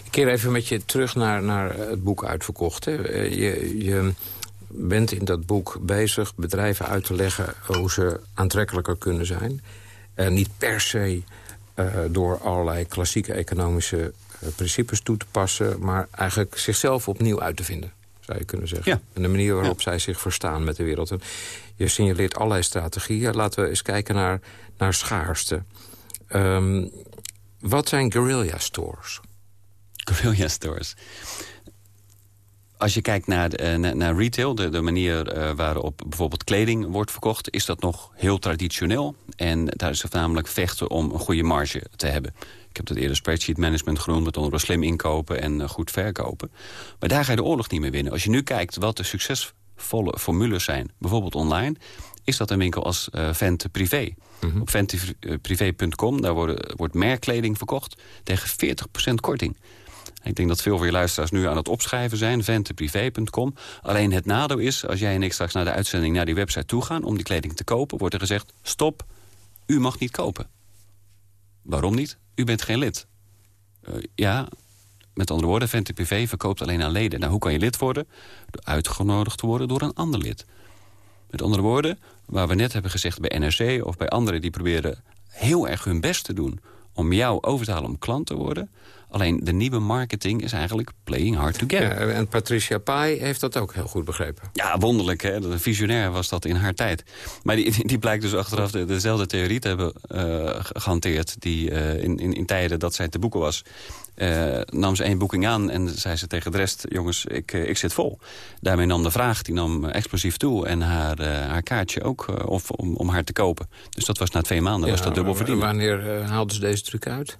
S11: Ik keer even met je terug naar, naar het boek uitverkocht. Hè. Je, je bent in dat boek bezig bedrijven uit te leggen... hoe ze aantrekkelijker kunnen zijn. Uh, niet per se door allerlei klassieke economische principes toe te passen... maar eigenlijk zichzelf opnieuw uit te vinden zou je kunnen zeggen.
S12: Ja.
S11: En de manier waarop ja. zij zich verstaan met de wereld. En je signaleert allerlei strategieën. Laten we eens kijken naar, naar schaarste. Um, wat zijn guerrilla stores?
S12: Guerrilla stores. Als je kijkt naar, de, naar, naar retail, de, de manier uh, waarop bijvoorbeeld kleding wordt verkocht... is dat nog heel traditioneel. En daar is het namelijk vechten om een goede marge te hebben. Ik heb dat eerder spreadsheet management genoemd... met onder slim inkopen en uh, goed verkopen. Maar daar ga je de oorlog niet meer winnen. Als je nu kijkt wat de succesvolle formules zijn, bijvoorbeeld online... is dat een winkel als uh, Vente Privé. Mm -hmm. Op venteprivé.com daar worden, wordt merkkleding verkocht tegen 40% korting. Ik denk dat veel van je luisteraars nu aan het opschrijven zijn. Venteprivé.com. Alleen het nadeel is, als jij en ik straks naar de uitzending... naar die website toe gaan om die kleding te kopen... wordt er gezegd, stop, u mag niet kopen. Waarom niet? U bent geen lid. Uh, ja, met andere woorden, Vente Privé verkoopt alleen aan leden. Nou, hoe kan je lid worden? Door uitgenodigd te worden door een ander lid. Met andere woorden, waar we net hebben gezegd bij NRC of bij anderen... die proberen heel erg hun best te doen om jou over te halen om klant te worden. Alleen de nieuwe marketing is eigenlijk playing hard to get.
S11: Ja, en Patricia Pai heeft dat ook heel goed begrepen.
S12: Ja, wonderlijk. Hè? Een visionair was dat in haar tijd. Maar die, die blijkt dus achteraf de, dezelfde theorie te hebben uh, gehanteerd... die uh, in, in, in tijden dat zij te boeken was... Uh, nam ze één boeking aan en zei ze tegen de rest... jongens, ik, ik zit vol. Daarmee nam de vraag die nam explosief toe... en haar, haar kaartje ook of, om, om haar te kopen. Dus dat was na twee maanden
S11: ja,
S12: was dat dubbel verdiend.
S11: Wanneer haalden ze deze truc uit?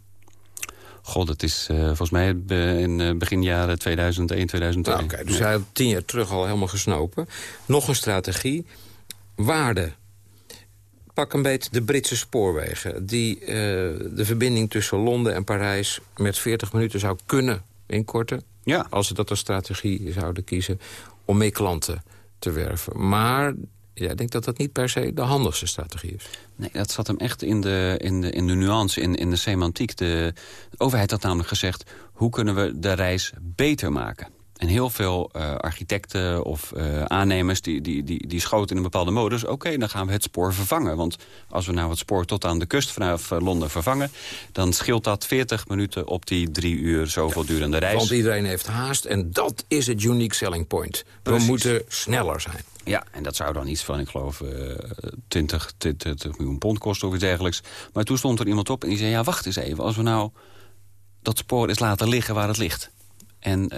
S12: God, dat is uh, volgens mij in uh, begin jaren 2001, 2002.
S11: Nou, okay, dus hij had tien jaar terug al helemaal gesnopen. Nog een strategie. Waarde. Pak een beetje de Britse spoorwegen. Die uh, de verbinding tussen Londen en Parijs met 40 minuten zou kunnen inkorten.
S12: Ja.
S11: Als ze dat als strategie zouden kiezen om meer klanten te werven. Maar ja, ik denk dat dat niet per se de handigste strategie is.
S12: Nee, dat zat hem echt in de, in de, in de nuance, in, in de semantiek. De, de overheid had namelijk gezegd... hoe kunnen we de reis beter maken? En heel veel uh, architecten of uh, aannemers die, die, die, die schoten in een bepaalde modus. Oké, okay, dan gaan we het spoor vervangen. Want als we nou het spoor tot aan de kust vanaf uh, Londen vervangen... dan scheelt dat 40 minuten op die drie uur zoveel ja, durende reis.
S11: Want iedereen heeft haast en dat is het unique selling point. Precies. We moeten sneller zijn.
S12: Ja, en dat zou dan iets van, ik geloof, uh, 20, 20, 20 miljoen pond kosten of iets dergelijks. Maar toen stond er iemand op en die zei, ja, wacht eens even. Als we nou dat spoor eens laten liggen waar het ligt... En uh,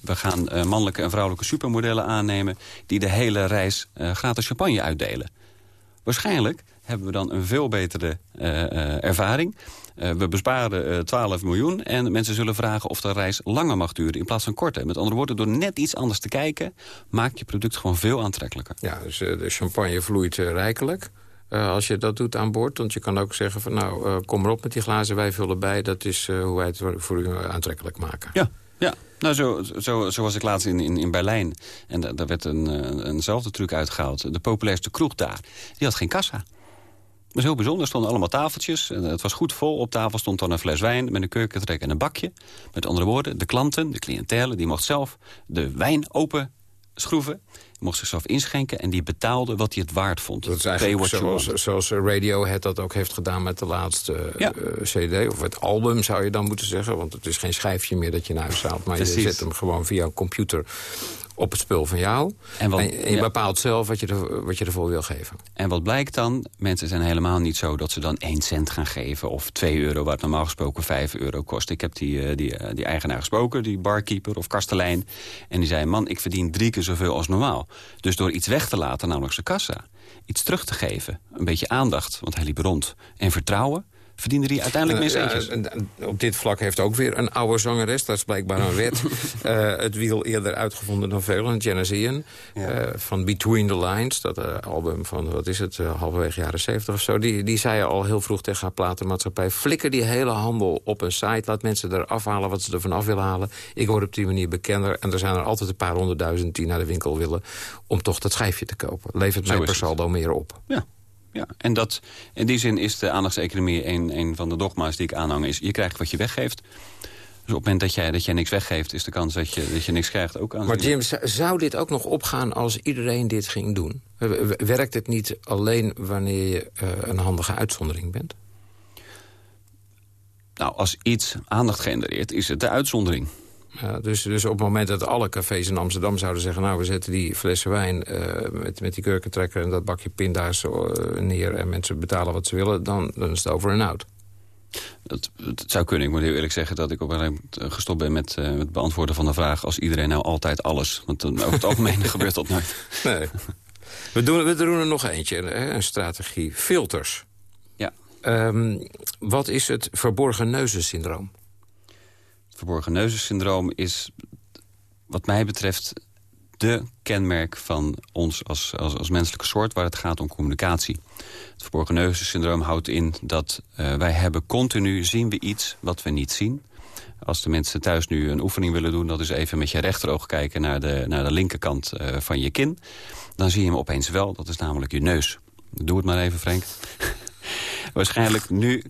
S12: we, gaan uh, mannelijke en vrouwelijke supermodellen aannemen... die de hele reis uh, gratis champagne uitdelen. Waarschijnlijk hebben we dan een veel betere ervaring. we besparen 12 miljoen en mensen zullen vragen of de reis langer mag duren... in plaats van korter. Met andere woorden, door net iets anders te kijken... maakt je product gewoon veel aantrekkelijker.
S11: Ja, dus de champagne vloeit rijkelijk... Uh, als je dat doet aan boord. Want je kan ook zeggen van nou, uh, kom erop met die glazen, wij vullen bij. Dat is uh, hoe wij het voor u aantrekkelijk maken.
S12: Ja, ja. Nou, zo, zo, zo was ik laatst in, in, in Berlijn. En da, daar werd een, eenzelfde truc uitgehaald. De populairste kroeg daar, die had geen kassa. Dat was heel bijzonder. Er stonden allemaal tafeltjes. En het was goed vol. Op tafel stond dan een fles wijn met een kurkentrek en een bakje. Met andere woorden, de klanten, de cliëntele, die mocht zelf de wijn open schroeven mocht zichzelf inschenken en die betaalde wat hij het waard vond.
S11: Dat is eigenlijk zoals, zoals Radiohead dat ook heeft gedaan met de laatste ja. uh, cd. Of het album zou je dan moeten zeggen. Want het is geen schijfje meer dat je naar huis haalt. Maar Precies. je zet hem gewoon via een computer op het spul van jou. En, wat, en je ja. bepaalt zelf wat je, er, wat je ervoor wil geven.
S12: En wat blijkt dan? Mensen zijn helemaal niet zo dat ze dan 1 cent gaan geven... of 2 euro, wat normaal gesproken 5 euro kost. Ik heb die, uh, die, uh, die eigenaar gesproken, die barkeeper of kastelein. En die zei, man, ik verdien drie keer zoveel als normaal. Dus door iets weg te laten, namelijk zijn kassa... iets terug te geven, een beetje aandacht, want hij liep rond... en vertrouwen, verdiende hij uiteindelijk meer centjes.
S11: Ja, op dit vlak heeft ook weer een oude zangeres, dat is blijkbaar een wet... uh, [laughs] het wiel eerder uitgevonden dan velen, Genesean. Ja. Uh, van Between the Lines, dat uh, album van, wat is het, halverwege jaren 70 of zo. Die, die zei al heel vroeg tegen haar platenmaatschappij... flikker die hele handel op een site, laat mensen er afhalen wat ze ervan af willen halen. Ik word op die manier bekender en er zijn er altijd een paar honderdduizend... die naar de winkel willen om toch dat schijfje te kopen. Levert mij per saldo meer op.
S12: Ja. Ja, en dat, in die zin is de aandachtseconomie een, een van de dogma's die ik aanhang. Is, je krijgt wat je weggeeft. Dus op het moment dat jij, dat jij niks weggeeft... is de kans dat je, dat je niks krijgt ook aan.
S11: Maar Jim, zou dit ook nog opgaan als iedereen dit ging doen? Werkt het niet alleen wanneer je uh, een handige uitzondering bent?
S12: Nou, als iets aandacht genereert, is het de uitzondering.
S11: Ja, dus, dus op het moment dat alle cafés in Amsterdam zouden zeggen... nou, we zetten die flessen wijn uh, met, met die kurkentrekker... en dat bakje pinda's uh, neer en mensen betalen wat ze willen... dan, dan is het over en out.
S12: Dat, zou kunnen. Ik moet heel eerlijk zeggen dat ik op een gegeven moment gestopt ben met uh, het beantwoorden van de vraag... als iedereen nou altijd alles. Want over het algemeen [laughs] gebeurt dat nooit.
S11: Nee. We doen, we doen er nog eentje, hè, een strategie. Filters.
S12: Ja.
S11: Um, wat is het verborgen neuzensyndroom?
S12: Verborgen neuzensyndroom is wat mij betreft de kenmerk van ons als, als, als menselijke soort... waar het gaat om communicatie. Het verborgen neuzensyndroom houdt in dat uh, wij hebben continu... zien we iets wat we niet zien. Als de mensen thuis nu een oefening willen doen... dat is even met je rechteroog kijken naar de, naar de linkerkant uh, van je kin. Dan zie je hem opeens wel, dat is namelijk je neus. Doe het maar even, Frank. [laughs] Waarschijnlijk nu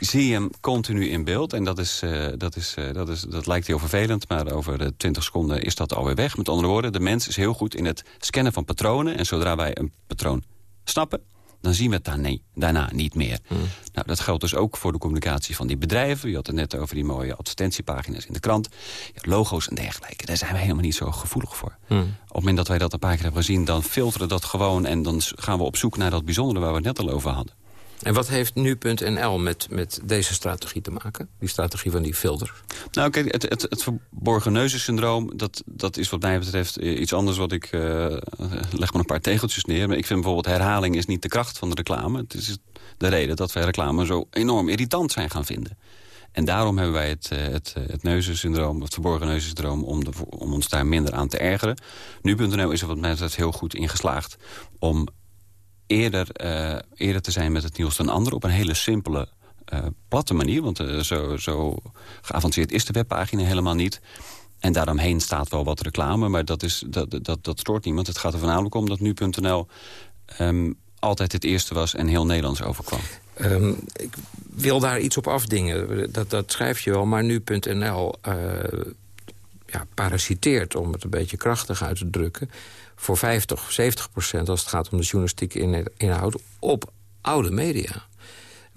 S12: zie je hem continu in beeld. En dat, is, uh, dat, is, uh, dat, is, dat lijkt heel vervelend, maar over de 20 seconden is dat alweer weg. Met andere woorden, de mens is heel goed in het scannen van patronen. En zodra wij een patroon snappen, dan zien we het daarna, daarna niet meer. Nou, dat geldt dus ook voor de communicatie van die bedrijven. Je had het net over die mooie advertentiepagina's in de krant. Ja, logo's en dergelijke, daar zijn we helemaal niet zo gevoelig voor. Op het moment dat wij dat een paar keer hebben gezien... dan filteren dat gewoon en dan gaan we op zoek naar dat bijzondere... waar we het net al over hadden.
S11: En wat heeft nu.nl met, met deze strategie te maken? Die strategie van die filter?
S12: Nou, kijk, het, het, het verborgen neuzensyndroom... Dat, dat is wat mij betreft iets anders wat ik... Uh, leg maar een paar tegeltjes neer. Maar ik vind bijvoorbeeld herhaling is niet de kracht van de reclame. Het is de reden dat wij reclame zo enorm irritant zijn gaan vinden. En daarom hebben wij het, het, het neuzensyndroom, het verborgen neuzensyndroom... Om, om ons daar minder aan te ergeren. Nu.nl is er wat mij betreft heel goed in geslaagd... om eerder, uh, eerder te zijn met het nieuws dan anderen... op een hele simpele, uh, platte manier. Want uh, zo, zo geavanceerd is de webpagina helemaal niet. En daaromheen staat wel wat reclame, maar dat, is, dat, dat, dat stoort niemand. Het gaat er voornamelijk om dat nu.nl um, altijd het eerste was... en heel Nederlands overkwam.
S11: Um, ik wil daar iets op afdingen. Dat, dat schrijf je wel, maar nu.nl ja, parasiteert... om het een beetje krachtig uit te drukken voor 50, 70 procent... als het gaat om de journalistieke inhoud... op oude media.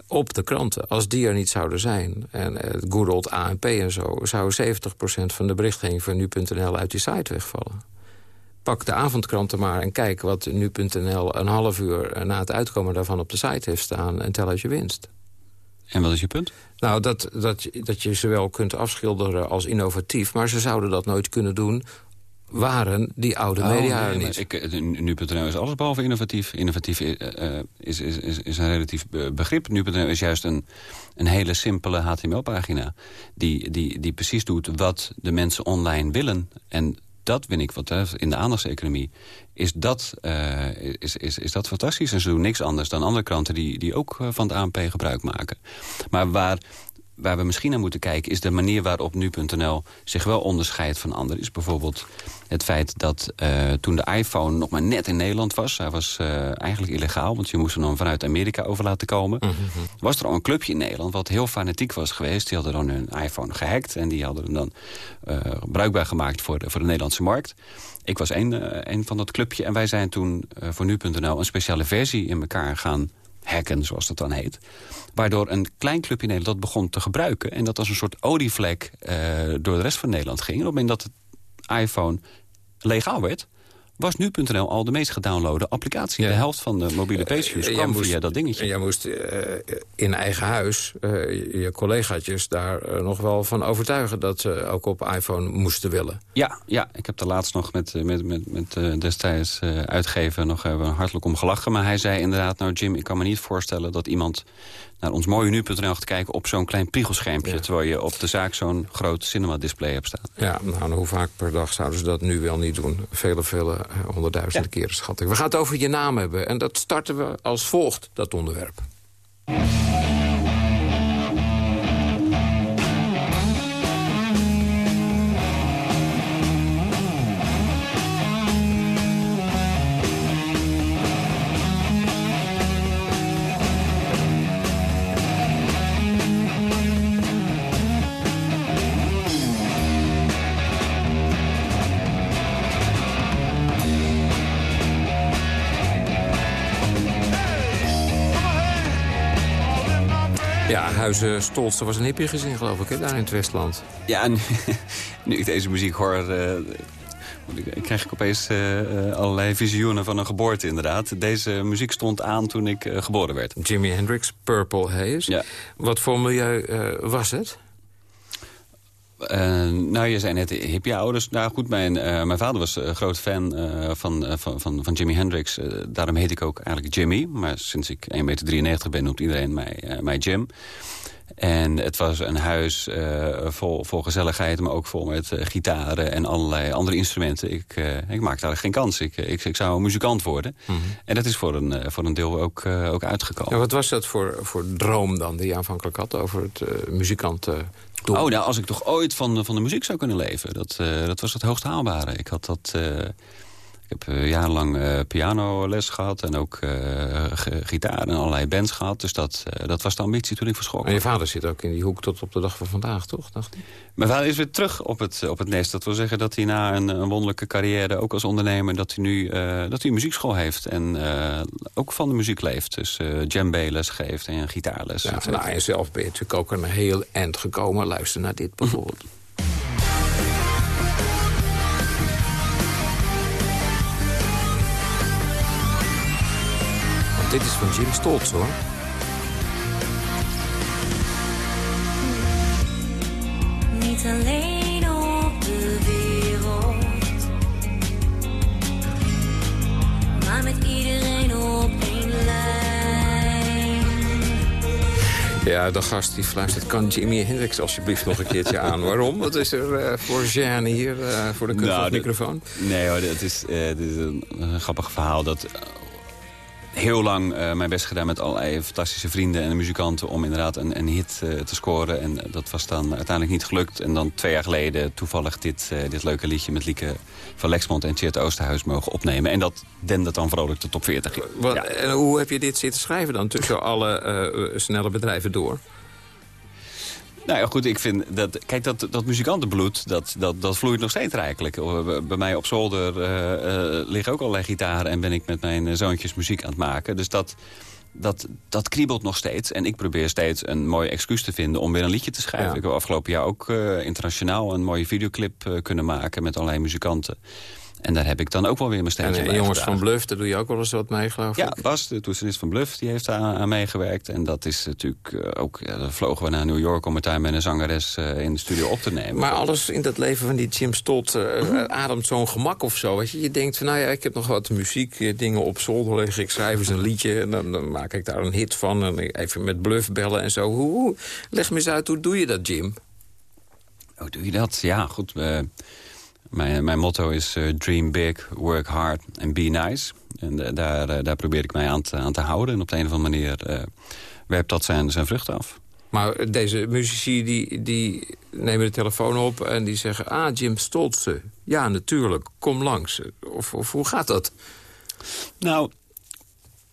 S11: Op de kranten. Als die er niet zouden zijn... en het uh, good old ANP en zo... zou 70 procent van de berichtgeving van nu.nl uit die site wegvallen. Pak de avondkranten maar en kijk wat nu.nl... een half uur na het uitkomen daarvan op de site heeft staan... en tel uit je winst.
S12: En wat is je punt?
S11: Nou, dat, dat, dat je ze wel kunt afschilderen als innovatief... maar ze zouden dat nooit kunnen doen waren die oude oh, media
S12: nee,
S11: niet.
S12: Ik, nu.nl is alles behalve innovatief. Innovatief uh, is, is, is, is een relatief begrip. Nu.nl is juist een, een hele simpele HTML-pagina... Die, die, die precies doet wat de mensen online willen. En dat vind ik, wat in de aandachtseconomie... is dat, uh, is, is, is dat fantastisch. En ze doen niks anders dan andere kranten... die, die ook van het ANP gebruik maken. Maar waar waar we misschien naar moeten kijken... is de manier waarop nu.nl zich wel onderscheidt van anderen. Is bijvoorbeeld het feit dat uh, toen de iPhone nog maar net in Nederland was... hij was uh, eigenlijk illegaal, want je moest hem dan vanuit Amerika over laten komen... Mm -hmm. was er al een clubje in Nederland wat heel fanatiek was geweest. Die hadden dan hun iPhone gehackt en die hadden hem dan uh, bruikbaar gemaakt voor de, voor de Nederlandse markt. Ik was een van dat clubje en wij zijn toen voor nu.nl een speciale versie in elkaar gaan hacken, zoals dat dan heet. Waardoor een klein clubje in Nederland dat begon te gebruiken... en dat als een soort olievlek uh, door de rest van Nederland ging. Op het moment dat de iPhone legaal werd was nu.nl al de meest gedownloade applicatie. Ja. De helft van de mobiele pages kwam moest, via dat dingetje.
S11: En jij moest uh, in eigen huis uh, je collegaatjes daar uh, nog wel van overtuigen... dat ze ook op iPhone moesten willen.
S12: Ja, ja ik heb er laatst nog met, met, met, met destijds uitgever nog hebben hartelijk om gelachen. Maar hij zei inderdaad, nou Jim, ik kan me niet voorstellen dat iemand naar ons mooie nu.nl te kijken op zo'n klein priegelschermpje... Ja. terwijl je op de zaak zo'n groot cinema-display hebt staan.
S11: Ja, nou, hoe vaak per dag zouden ze dat nu wel niet doen? Vele, vele honderdduizenden ja. keren, schat ik. We gaan het over je naam hebben. En dat starten we als volgt, dat onderwerp. Ja, Huizen Stolster was een hippie gezin, geloof ik, hè, daar in het Westland.
S12: Ja, nu, [laughs] nu ik deze muziek hoor... Uh, krijg ik opeens uh, allerlei visioenen van een geboorte, inderdaad. Deze muziek stond aan toen ik uh, geboren werd.
S11: Jimi Hendrix, Purple Haze. Ja. Wat voor milieu was het?
S12: Uh, nou, je zei net hippie-ouders. Nou goed, mijn, uh, mijn vader was een groot fan uh, van, van, van, van Jimi Hendrix. daarom heet ik ook eigenlijk Jimmy. Maar sinds ik 1,93 meter ben, noemt iedereen mij, mij Jim. En het was een huis vol, vol gezelligheid, maar ook vol met gitaren en allerlei andere instrumenten. Ik, ik maakte eigenlijk geen kans. Ik, ik, ik zou een muzikant worden. Mm -hmm. En dat is voor een, voor een deel ook, ook uitgekomen.
S11: Ja, wat was dat voor, voor droom dan, die je aanvankelijk had over het muzikant
S12: Oh, nou, als ik toch ooit van, van de muziek zou kunnen leven. Dat, uh, dat was het hoogst haalbare. Ik had dat... Uh, Ik heb uh, jarenlang uh, pianoles gehad en ook uh, gitaar en allerlei bands gehad. Dus dat, dat was de ambitie toen ik verschokken.
S11: En je vader zit ook in die hoek tot op de dag van vandaag, toch? Dacht?
S12: Mijn vader is weer terug op het, op het nest. Dat wil zeggen dat hij na een, een wonderlijke carrière, ook als ondernemer... dat hij nu dat hij een muziekschool heeft en ook van de muziek leeft. Dus djembe-les geeft en gitaarles.
S11: Ja, nou, en zelf ben je natuurlijk ook een heel eind gekomen. Luister naar dit bijvoorbeeld. Dit is van Jim Stoltz, hoor.
S13: Niet alleen op de wereld, maar met iedereen op één lijn.
S11: Ja, de gast die fluistert, kan Jimi Hendrix alsjeblieft nog een keertje aan? Waarom? Wat is er uh, voor gêne hier, uh, voor de nou, microfoon?
S12: Nee hoor, het is, uh, dit is een, een, grappig verhaal. Dat heel lang uh, mijn best gedaan met allerlei fantastische vrienden en muzikanten... om inderdaad een, een hit uh, te scoren. En dat was dan uiteindelijk niet gelukt. En dan twee jaar geleden toevallig dit, uh, dit leuke liedje... met Lieke van Lexmond en Tjeerd Oosterhuis mogen opnemen. En dat dende dan vrolijk de top 40.
S11: Wat, ja. En hoe heb je dit zitten schrijven dan tussen alle snelle bedrijven door?
S12: Nou ja, goed, ik vind dat... Kijk, dat, dat muzikantenbloed, dat, dat, dat vloeit nog steeds rijkelijk. Bij mij op zolder uh, uh, liggen ook allerlei gitaren... en ben ik met mijn zoontjes muziek aan het maken. Dus dat, dat, dat kriebelt nog steeds. En ik probeer steeds een mooi excuus te vinden om weer een liedje te schrijven. Ja. Ik heb afgelopen jaar ook uh, internationaal een mooie videoclip kunnen maken... met allerlei muzikanten. En daar heb ik dan ook wel weer mijn steentje
S11: En jongens van Bluff, daar doe je ook wel eens wat mee, geloof
S12: ik? Ja, Bas, de toetsenist van Bluff, die heeft daar aan meegewerkt. En dat is natuurlijk uh, ook... Ja, dan vlogen we naar New York om het daar met een zangeres uh, in de studio op te nemen.
S11: Maar alles in dat leven van die Jim Stott uh, mm -hmm. ademt zo'n gemak of zo. Weet je? je denkt van, nou ja, ik heb nog wat muziek, dingen op zolder liggen. Ik schrijf eens een liedje en dan, dan, maak ik daar een hit van. En even met Bluff bellen en zo. Hoe, hoe, leg me eens uit, hoe doe je dat, Jim?
S12: Hoe doe je dat? Ja, goed... Mijn, mijn motto is uh, dream big, work hard en be nice. En uh, daar, daar probeer ik mij aan te, aan te houden. En op de een of andere manier werpt dat zijn, zijn vrucht af.
S11: Maar deze muzici die, die nemen de telefoon op en die zeggen... ah, Jim Stoltze, ja, natuurlijk, kom langs. Of, of hoe gaat dat?
S12: Nou,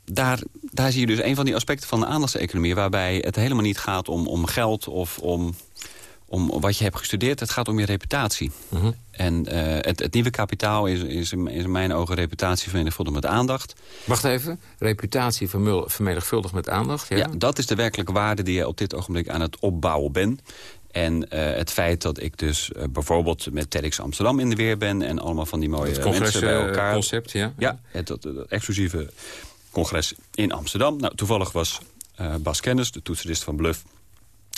S12: daar, daar zie je dus een van die aspecten van de aandachtseconomie... waarbij het helemaal niet gaat om, om geld of om om wat je hebt gestudeerd. Het gaat om je reputatie.
S11: -huh.
S12: En uh, het, het, nieuwe kapitaal is, is, in, is in mijn ogen reputatie vermenigvuldigd met aandacht.
S11: Wacht even. Reputatie vermenigvuldigd met aandacht? Ja?
S12: ja, dat is de werkelijke waarde die je op dit ogenblik aan het opbouwen bent. En uh, het feit dat ik dus uh, bijvoorbeeld met TEDx Amsterdam in de weer ben... en allemaal van die mooie
S11: congres,
S12: mensen bij elkaar...
S11: concept, ja.
S12: Ja, het, het, het, exclusieve congres in Amsterdam. Nou, toevallig was Bas Kennis, de toetsenist van Bluff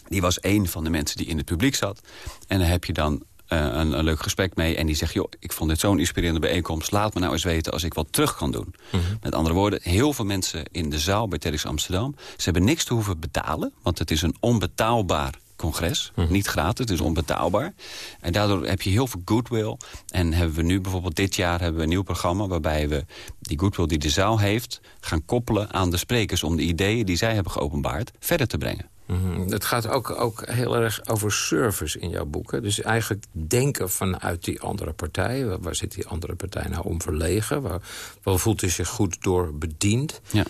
S12: die was een van de mensen die in het publiek zat. En dan heb je dan een, een, leuk gesprek mee. En die zegt, joh, ik vond dit zo'n inspirerende bijeenkomst. Laat me nou eens weten als ik wat terug kan doen.
S11: Mm
S12: -hmm. Met andere woorden, heel veel mensen in de zaal bij TEDx Amsterdam... ze hebben niks te hoeven betalen, want het is een onbetaalbaar congres.
S11: Mhm.
S12: Niet gratis, is onbetaalbaar. En daardoor heb je heel veel goodwill. En hebben we nu bijvoorbeeld dit jaar hebben we een nieuw programma... waarbij we die goodwill die de zaal heeft... gaan koppelen aan de sprekers... om de ideeën die zij hebben geopenbaard verder te brengen.
S11: Mm Het gaat ook, ook heel erg over service in jouw boeken. Dus eigenlijk denken vanuit die andere partij. Waar, waar zit die andere partij nou om verlegen? Waar, waar voelt hij zich goed door bediend?
S12: Ja.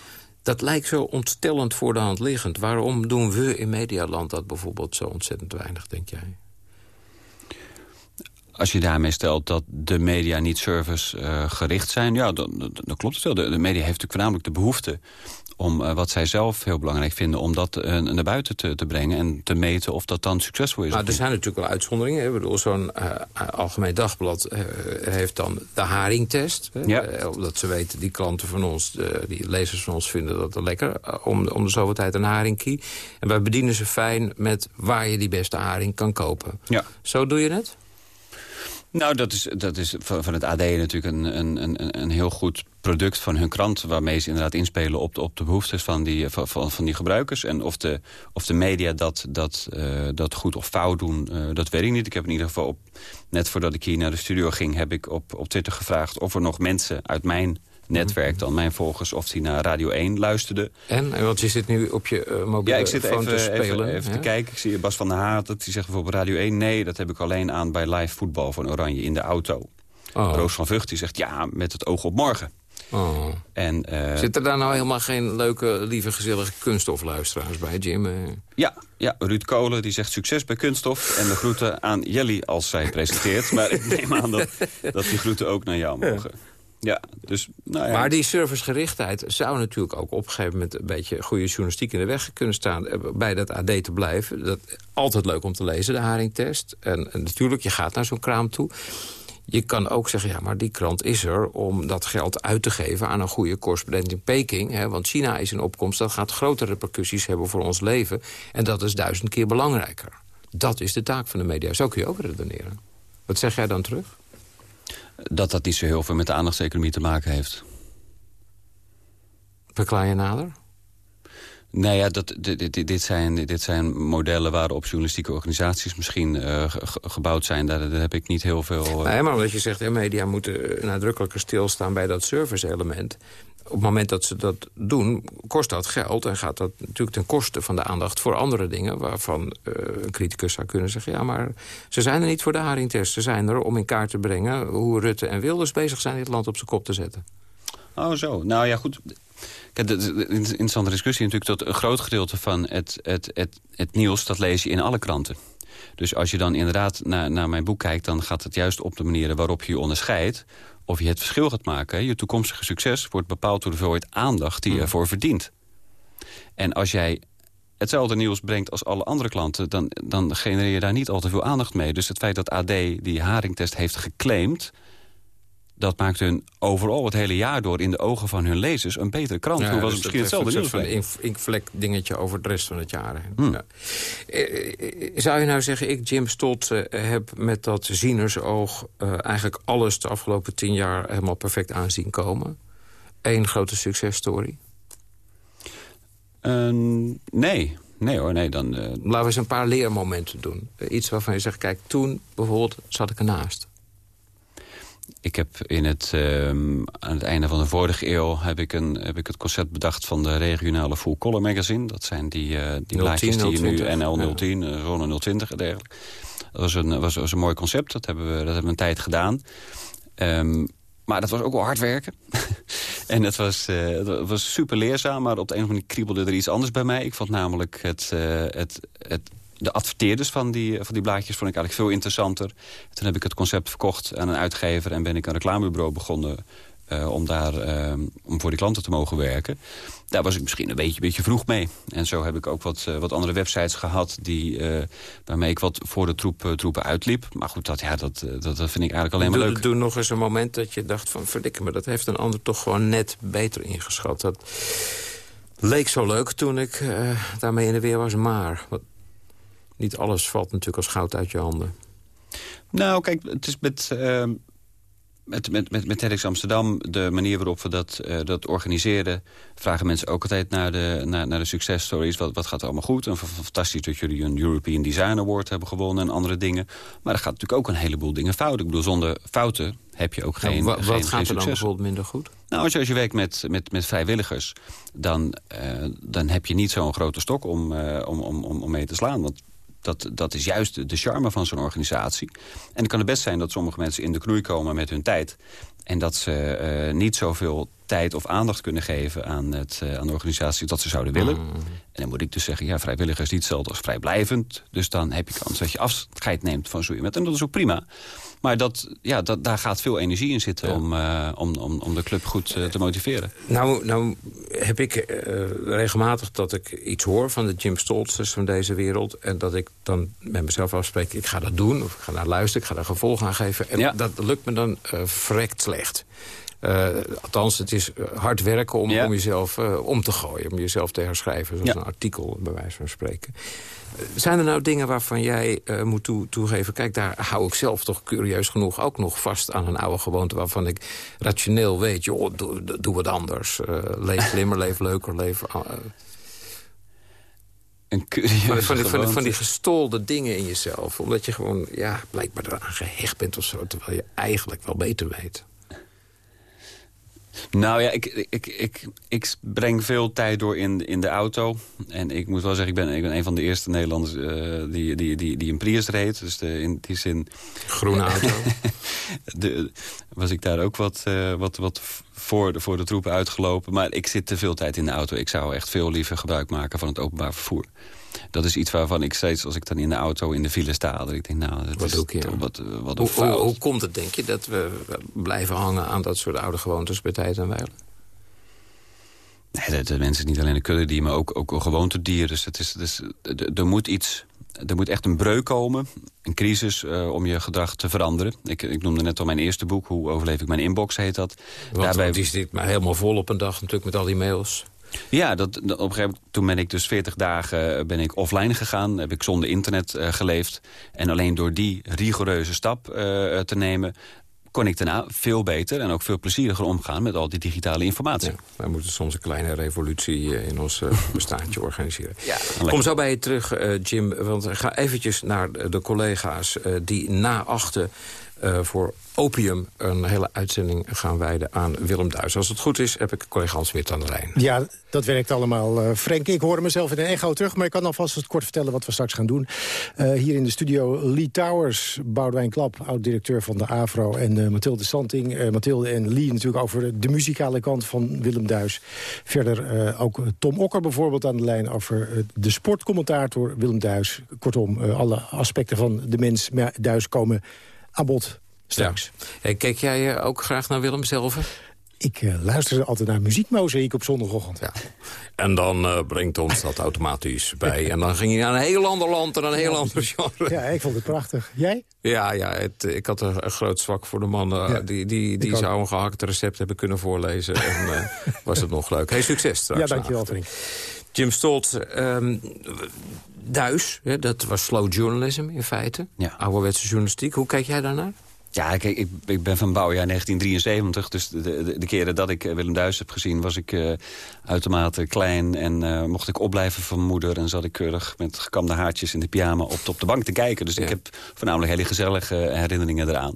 S11: Dat lijkt zo ontstellend voor de hand liggend. Waarom doen we in Medialand dat bijvoorbeeld zo ontzettend weinig, denk jij?
S12: Als je daarmee stelt dat de media niet servicegericht uh, zijn... ja, dan, dan, klopt het wel. De, de media heeft natuurlijk voornamelijk de behoefte om uh, wat zij zelf heel belangrijk vinden... om dat uh, naar buiten te, te, brengen en te meten of dat dan succesvol is.
S11: Maar er zijn natuurlijk wel uitzonderingen. Ik bedoel, zo'n uh, algemeen dagblad heeft dan de haringtest.
S12: Ja.
S11: omdat ze weten, die klanten van ons, die lezers van ons vinden dat lekker... om, om de zoveel tijd een haringkie. En wij bedienen ze fijn met waar je die beste haring kan kopen.
S12: Ja.
S11: Zo doe je het?
S12: Nou, dat is, dat is van, van het AD natuurlijk een, een, een, een heel goed product van hun krant... waarmee ze inderdaad inspelen op de, op de behoeftes van die, van, van die gebruikers. En of de, of de media dat, dat, uh, dat goed of fout doen, uh, dat weet ik niet. Ik heb in ieder geval, op, net voordat ik hier naar de studio ging... heb ik op, op Twitter gevraagd of er nog mensen uit mijn netwerk dan mijn volgers of die naar Radio 1 luisterden.
S11: En? Want je zit nu op je uh, mobiele
S12: Ja, ik zit even,
S11: te spelen.
S12: even, even
S11: ja?
S12: te kijken. Ik zie Bas van der Haat, dat die zegt bijvoorbeeld Radio 1... nee, dat heb ik alleen aan bij live voetbal van Oranje in de auto.
S11: Oh.
S12: Roos van Vught die zegt ja, met het oog op morgen.
S11: Oh.
S12: En, eh,
S11: Zitten daar nou helemaal geen leuke, lieve, gezellige kunststofluisteraars bij, Jim? Eh,
S12: Ja, ja, Ruud Kolen die zegt succes bij Kunststof. En de groeten aan Jelly als zij presenteert. maar ik neem aan dat, dat die groeten ook naar jou mogen. Ja, dus, nou ja.
S11: Maar die servicegerichtheid zou natuurlijk ook op een gegeven moment... een beetje goede journalistiek in de weg kunnen staan... eh, bij dat AD te blijven. Dat, altijd leuk om te lezen, de Haringtest. En, en natuurlijk, je gaat naar zo'n kraam toe. Je kan ook zeggen, ja, maar die krant is er om dat geld uit te geven... aan een goede correspondent in Peking. Hè, want China is in opkomst, dat gaat grote repercussies hebben voor ons leven. En dat is duizend keer belangrijker. Dat is de taak van de media. Zo kun je ook redeneren. Wat zeg jij dan terug?
S12: Dat dat niet zo heel veel met de aandachtseconomie te maken heeft.
S11: Verklaar je nader?
S12: Nee, ja, dat, dit, dit, zijn, dit zijn modellen waarop journalistieke organisaties misschien eh, ge- gebouwd zijn. Daar, heb ik niet heel veel... eh,
S11: Nee, maar omdat je zegt, hè, media moeten nadrukkelijker stilstaan bij dat service-element. Op het moment dat ze dat doen, kost dat geld... en gaat dat natuurlijk ten koste van de aandacht voor andere dingen... waarvan eh, een criticus zou kunnen zeggen... ja, maar ze zijn er niet voor de haringtest. Ze zijn er om in kaart te brengen hoe Rutte en Wilders bezig zijn... dit land op zijn kop te zetten.
S12: Oh, zo. Nou ja, goed. Kijk, de, de- de interessante discussie natuurlijk... dat een groot gedeelte van het, het, het, het nieuws... dat lees je in alle kranten. Dus als je dan inderdaad naar, naar mijn boek kijkt... dan gaat het juist op de manieren waarop je je onderscheidt... of je het verschil gaat maken. Je toekomstige succes wordt bepaald door de hoeveelheid aandacht... die je ervoor verdient. En als jij hetzelfde nieuws brengt als alle andere klanten... Dan, dan genereer je daar niet al te veel aandacht mee. Dus het feit dat AD die haringtest heeft geclaimd... dat maakt hun overal het hele jaar door in de ogen van hun lezers... een betere krant.
S11: Ja,
S12: was
S11: dus
S12: het misschien
S11: dat
S12: hetzelfde nieuws
S11: een inkvlek dingetje over de rest van het jaar.
S12: Hmm.
S11: Ja. Eh, eh, Zou je nou zeggen, ik, Jim Stott, eh, heb met dat zienersoog... eh, eigenlijk alles de afgelopen tien jaar helemaal perfect aanzien komen? Eén grote successtory?
S12: Nee, nee hoor, nee. Dan,
S11: Laten we eens een paar leermomenten doen. Iets waarvan je zegt, kijk, toen bijvoorbeeld zat ik ernaast.
S12: Ik heb in het, ehm, aan het einde van de vorige eeuw... Heb ik, een, heb ik het concept bedacht van de regionale full color magazine. Dat zijn die, eh die
S11: 010,
S12: blaadjes die je nu
S11: 020,
S12: NL 010, eh, Zone 020 en dergelijke. Dat was een, was, was een mooi concept. Dat hebben we, dat hebben we een tijd gedaan. Ehm, maar dat was ook wel hard werken. [laughs] en het was, eh, het was super leerzaam, maar op de een of andere manier kriebelde er iets anders bij mij. Ik vond namelijk het, het, het, de adverteerders van die, van die blaadjes vond ik eigenlijk veel interessanter. Toen heb ik het concept verkocht aan een uitgever en ben ik een reclamebureau begonnen eh, om, daar, eh, om voor die klanten te mogen werken. Daar was ik misschien een beetje, beetje vroeg mee. En zo heb ik ook wat, eh, wat andere websites gehad... Die, eh, waarmee ik wat voor de troep, eh, troepen uitliep. Maar goed, dat, ja, dat, eh, dat, dat vind ik eigenlijk alleen maar
S11: doe,
S12: leuk.
S11: doe nog eens een moment dat je dacht van... verdikke me, dat heeft een ander toch gewoon net beter ingeschat. Dat leek zo leuk toen ik eh, daarmee in de weer was, maar... Wat, niet alles valt natuurlijk als goud uit je handen.
S12: Nou, kijk, het is met, eh, met, met, met, met TEDx Amsterdam... de manier waarop we dat, eh, dat organiseren... vragen mensen ook altijd naar de, naar, naar de successtories. Wat, wat gaat er allemaal goed? En fantastisch dat jullie een European Design Award hebben gewonnen... en andere dingen. Maar er gaat natuurlijk ook een heleboel dingen fout. Ik bedoel, zonder fouten heb je ook geen,
S11: Nou,
S12: geen,
S11: wat
S12: geen
S11: gaat er dan bijvoorbeeld minder goed?
S12: Nou, als je, als je werkt met, met, met vrijwilligers... Dan, eh, dan heb je niet zo'n grote stok om, om, om, om om mee te slaan. Want dat, dat is juist de, charme van zo'n organisatie. En het kan het best zijn dat sommige mensen in de knoei komen met hun tijd... en dat ze eh, niet zoveel tijd of aandacht kunnen geven aan, het, eh, aan de organisatie dat ze zouden willen. En dan moet ik dus zeggen, ja, vrijwilligers is niet hetzelfde als vrijblijvend. Dus dan heb je kans dat je afscheid neemt van zo iemand. En dat is ook prima. Maar dat, ja, dat, daar gaat veel energie in zitten om, eh, om, om, om de club goed eh, te motiveren.
S11: Nou, nou heb ik eh, regelmatig dat ik iets hoor van de Jim Stoltzers van deze wereld... en dat ik dan met mezelf afspreek, ik ga dat doen... of ik ga naar luisteren, ik ga daar gevolg aan geven. En dat lukt me dan verrekt slecht. Eh, althans, het is eh, hard werken om, om jezelf eh, om te gooien. Om jezelf te herschrijven, zoals
S12: Ja.
S11: een artikel, bij wijze van spreken. Zijn er nou dingen waarvan jij moet toe, toegeven... kijk, daar hou ik zelf toch curieus genoeg ook nog vast aan een oude gewoonte... waarvan ik rationeel weet, joh, doe, doe wat anders. Eh, leef [laughs] slimmer, leef leuker, leef...
S12: Een
S11: van, die, van, die, van, die, van die gestolde dingen in jezelf. Omdat je gewoon ja, blijkbaar eraan gehecht bent of zo... terwijl je eigenlijk wel beter weet.
S12: Nou ja, ik, ik, ik, ik breng veel tijd door in, in de auto. En ik moet wel zeggen, ik ben, ik ben een van de eerste Nederlanders eh, die, die, die, die een Prius reed. Dus de, in die zin...
S11: Groene [laughs] auto.
S12: de, was ik daar ook wat, eh, wat, wat voor, de, voor de troepen uitgelopen. Maar ik zit te veel tijd in de auto. Ik zou echt veel liever gebruik maken van het openbaar vervoer. Dat is iets waarvan ik steeds, als ik dan in de auto in de file sta... dat ik denk, nou, dat
S11: Wat
S12: is
S11: doe ik hier?
S12: toch wat, wat
S11: Hoe,
S12: een
S11: hoe,
S12: fout.
S11: hoe komt het, denk je, dat we blijven hangen aan dat soort oude gewoontes bij tijd en wijle?
S12: Nee, de, de mensen is niet alleen een kuddedier, maar ook, ook een gewoontedier. Dus het is, dus, er- er moet iets... Er moet echt een breuk komen, een crisis, eh, om je gedrag te veranderen. Ik, ik noemde net al mijn eerste boek, Hoe overleef ik mijn inbox, heet dat.
S11: Want want die zit maar helemaal vol op een dag natuurlijk met al die mails.
S12: Ja, dat, dat- op een gegeven moment, toen ben ik dus 40 dagen eh, ben ik offline gegaan. Heb ik zonder internet eh, geleefd. En alleen door die rigoureuze stap eh, te nemen... kon ik daarna veel beter en ook veel plezieriger omgaan... met al die digitale informatie.
S11: Wij moeten soms een kleine revolutie in ons [laughs] bestaatje organiseren.
S12: lekker.
S11: Kom zo bij je terug, eh, Jim. Want ga eventjes naar de collega's eh, die na achten... eh, voor opium een hele uitzending gaan wijden aan Willem Duis. Als het goed is, heb ik collega Hans Wit aan de lijn.
S14: Ja, dat werkt allemaal. eh Frank, ik hoor mezelf in een echo terug... maar ik kan alvast het kort vertellen wat we straks gaan doen. Eh, hier in de studio Lee Towers, Boudewijn Klap... oud-directeur van de AVRO en Mathilde Santing. Mathilde en Lee natuurlijk over de muzikale kant van Willem Duis. Verder ook Tom Okker bijvoorbeeld aan de lijn... over de sportcommentator Willem Duis. Kortom, alle aspecten van de mens Duis komen aan bod straks.
S11: Hey, keek jij eh, ook graag naar Willem zelf?
S14: Ik eh, luisterde altijd naar muziekmozaïek op zondagochtend.
S11: Ja. En dan eh, brengt ons dat automatisch bij. En dan ging hij naar een heel ander land en een heel ander genre.
S14: Ja, ik vond het prachtig. Jij?
S11: Ja, ja het, ik had een, een groot zwak voor de man.
S14: Ja,
S11: die die, die
S14: ook.
S11: zou een gehakt recept hebben kunnen voorlezen. En [laughs] was het nog leuk. Hey, succes straks.
S14: Ja, dankjewel, Frank.
S11: Jim Stolt, ehm Duis, hè, dat was slow journalism in feite.
S12: Ja.
S11: Ouderwetse journalistiek. Hoe kijk jij daarnaar?
S12: Ja, kijk, ik, ik ben van bouwjaar 1973. Dus de, de, de keren dat ik eh, Willem Duis heb gezien... was ik eh, uitermate klein en eh, mocht ik opblijven van moeder... en zat ik keurig met gekamde haartjes in de pyjama op, op de bank te kijken. Dus ik heb voornamelijk hele gezellige herinneringen eraan.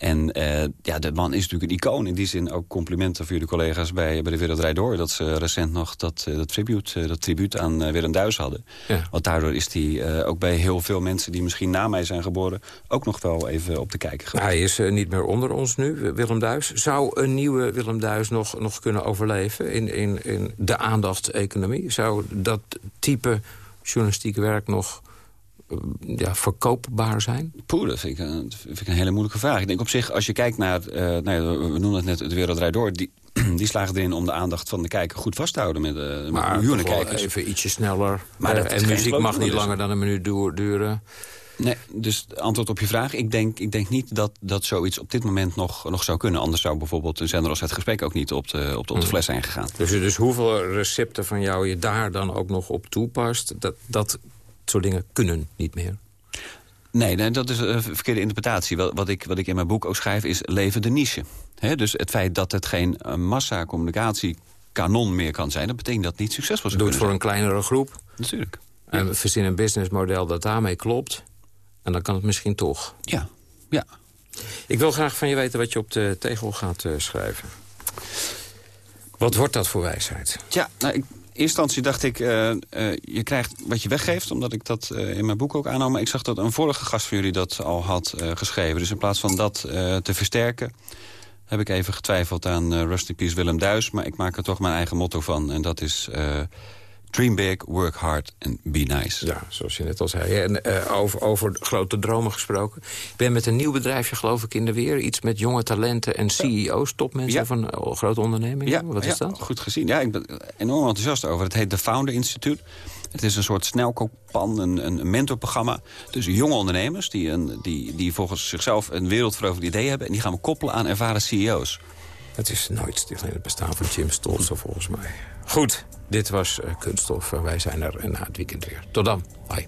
S12: En eh, ja, de man is natuurlijk een icoon. In die zin ook complimenten voor jullie collega's bij, bij de Wereld Door... dat ze recent nog dat, eh, dat, tribute, eh, dat tribuut aan Willem Duis hadden.
S11: Ja.
S12: Want daardoor is hij ook bij heel veel mensen... die misschien na mij zijn geboren... ook nog wel even op te kijken geweest.
S11: Hij is niet meer onder ons nu, Willem Duis. Zou een nieuwe Willem Duis nog, nog kunnen overleven in, in, in de aandachtseconomie? Zou dat type journalistieke werk nog ja, verkoopbaar zijn?
S12: Poeh, dat vind ik, een, dat vind ik een hele moeilijke vraag. Ik denk op zich, als je kijkt naar, eh, nou ja, we noemen het net het Wereld Draait Door... Die, [clears throat] die slagen erin om de aandacht van de kijker goed vast te houden... met, eh met
S11: Maar
S12: kijkers.
S11: even ietsje sneller.
S12: Maar
S11: Eh, en muziek mag niet langer dan een minuut du- duren.
S12: Nee, dus antwoord op je vraag. Ik denk, ik denk niet dat, dat zoiets op dit moment nog, nog zou kunnen. Anders zou bijvoorbeeld een zender als Het Gesprek ook niet op de, op de, op de fles zijn gegaan.
S11: Dus, dus hoeveel recepten van jou je daar dan ook nog op toepast... dat, dat soort dingen kunnen niet meer.
S12: Nee, nee, dat is een verkeerde interpretatie. Wat, wat, ik, wat ik in mijn boek ook schrijf is leven de niche. Hè, dus het feit dat het geen eh, massa-communicatie kanon meer kan zijn... dat betekent dat het niet succesvol zou
S11: Doe het voor een kleinere groep.
S12: Natuurlijk.
S11: En verzin een businessmodel dat daarmee klopt. En dan kan het misschien toch.
S12: Ja, ja.
S11: Ik wil graag van je weten wat je op de tegel gaat eh, schrijven. Wat wordt dat voor wijsheid?
S12: Ja, nou, ik, eerste instantie dacht ik, eh, eh, je krijgt wat je weggeeft... omdat ik dat eh, in mijn boek ook aannam. Maar ik zag dat een vorige gast van jullie dat al had geschreven. Dus in plaats van dat te versterken... heb ik even getwijfeld aan Rusty Peace Willem Duis... maar ik maak er toch mijn eigen motto van. En dat is dream big, work hard and be nice.
S11: Ja, zoals je net al zei. En eh, over, over grote dromen gesproken. Ik ben met een nieuw bedrijfje, geloof ik, in de weer. Iets met jonge talenten en CEO's, topmensen
S12: Ja.
S11: van eh, grote ondernemingen.
S12: Ja,
S11: Wat is
S12: ja,
S11: dat?
S12: goed gezien. Ja, ik ben enorm enthousiast over. Het heet de Founder Instituut. Het is een soort snelkookpan, een, een mentorprogramma. Dus jonge ondernemers die, een, die, die volgens zichzelf een wereldveroverd idee hebben... en die gaan we koppelen aan ervaren CEO's.
S11: Het is nooit stil in het bestaan van Jim Stolzer, volgens mij. Goed, dit was eh, Kunststof. en wij zijn er eh, na het weekend weer. Tot dan. Bye.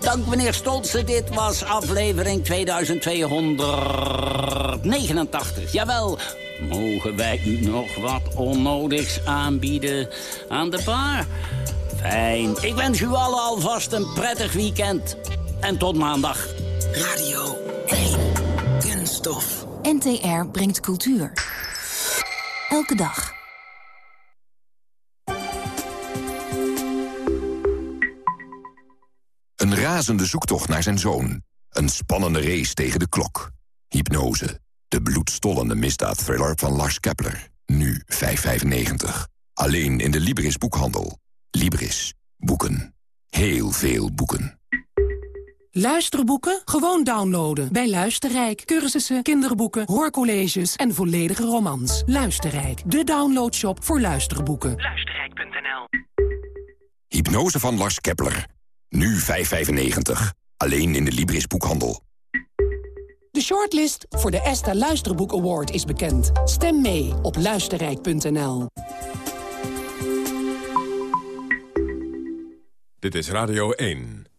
S10: Dank meneer Stolze, dit was aflevering 2289. Jawel, Mogen wij u nog wat onnodigs aanbieden aan de bar? Fijn. Ik wens u allen alvast een prettig weekend. En tot maandag.
S6: Radio 1. Kunststof.
S15: NTR brengt cultuur. Elke dag.
S4: Een razende zoektocht naar zijn zoon. Een spannende race tegen de klok. Hypnose. De bloedstollende misdaadthriller van Lars Kepler. Nu 5,95. Alleen in de Libris boekhandel. Libris. Boeken. Heel veel boeken.
S6: Luisterboeken? Gewoon downloaden. Bij Luisterrijk. Cursussen, kinderboeken, hoorcolleges en volledige romans. Luisterrijk. De downloadshop voor luisterboeken.
S4: Luisterrijk.nl Hypnose van Lars Kepler. Nu 5,95. Alleen in de Libris boekhandel.
S6: De shortlist voor de ESTA Luisterboek Award is bekend. Stem mee op luisterrijk.nl.
S9: Dit is Radio 1.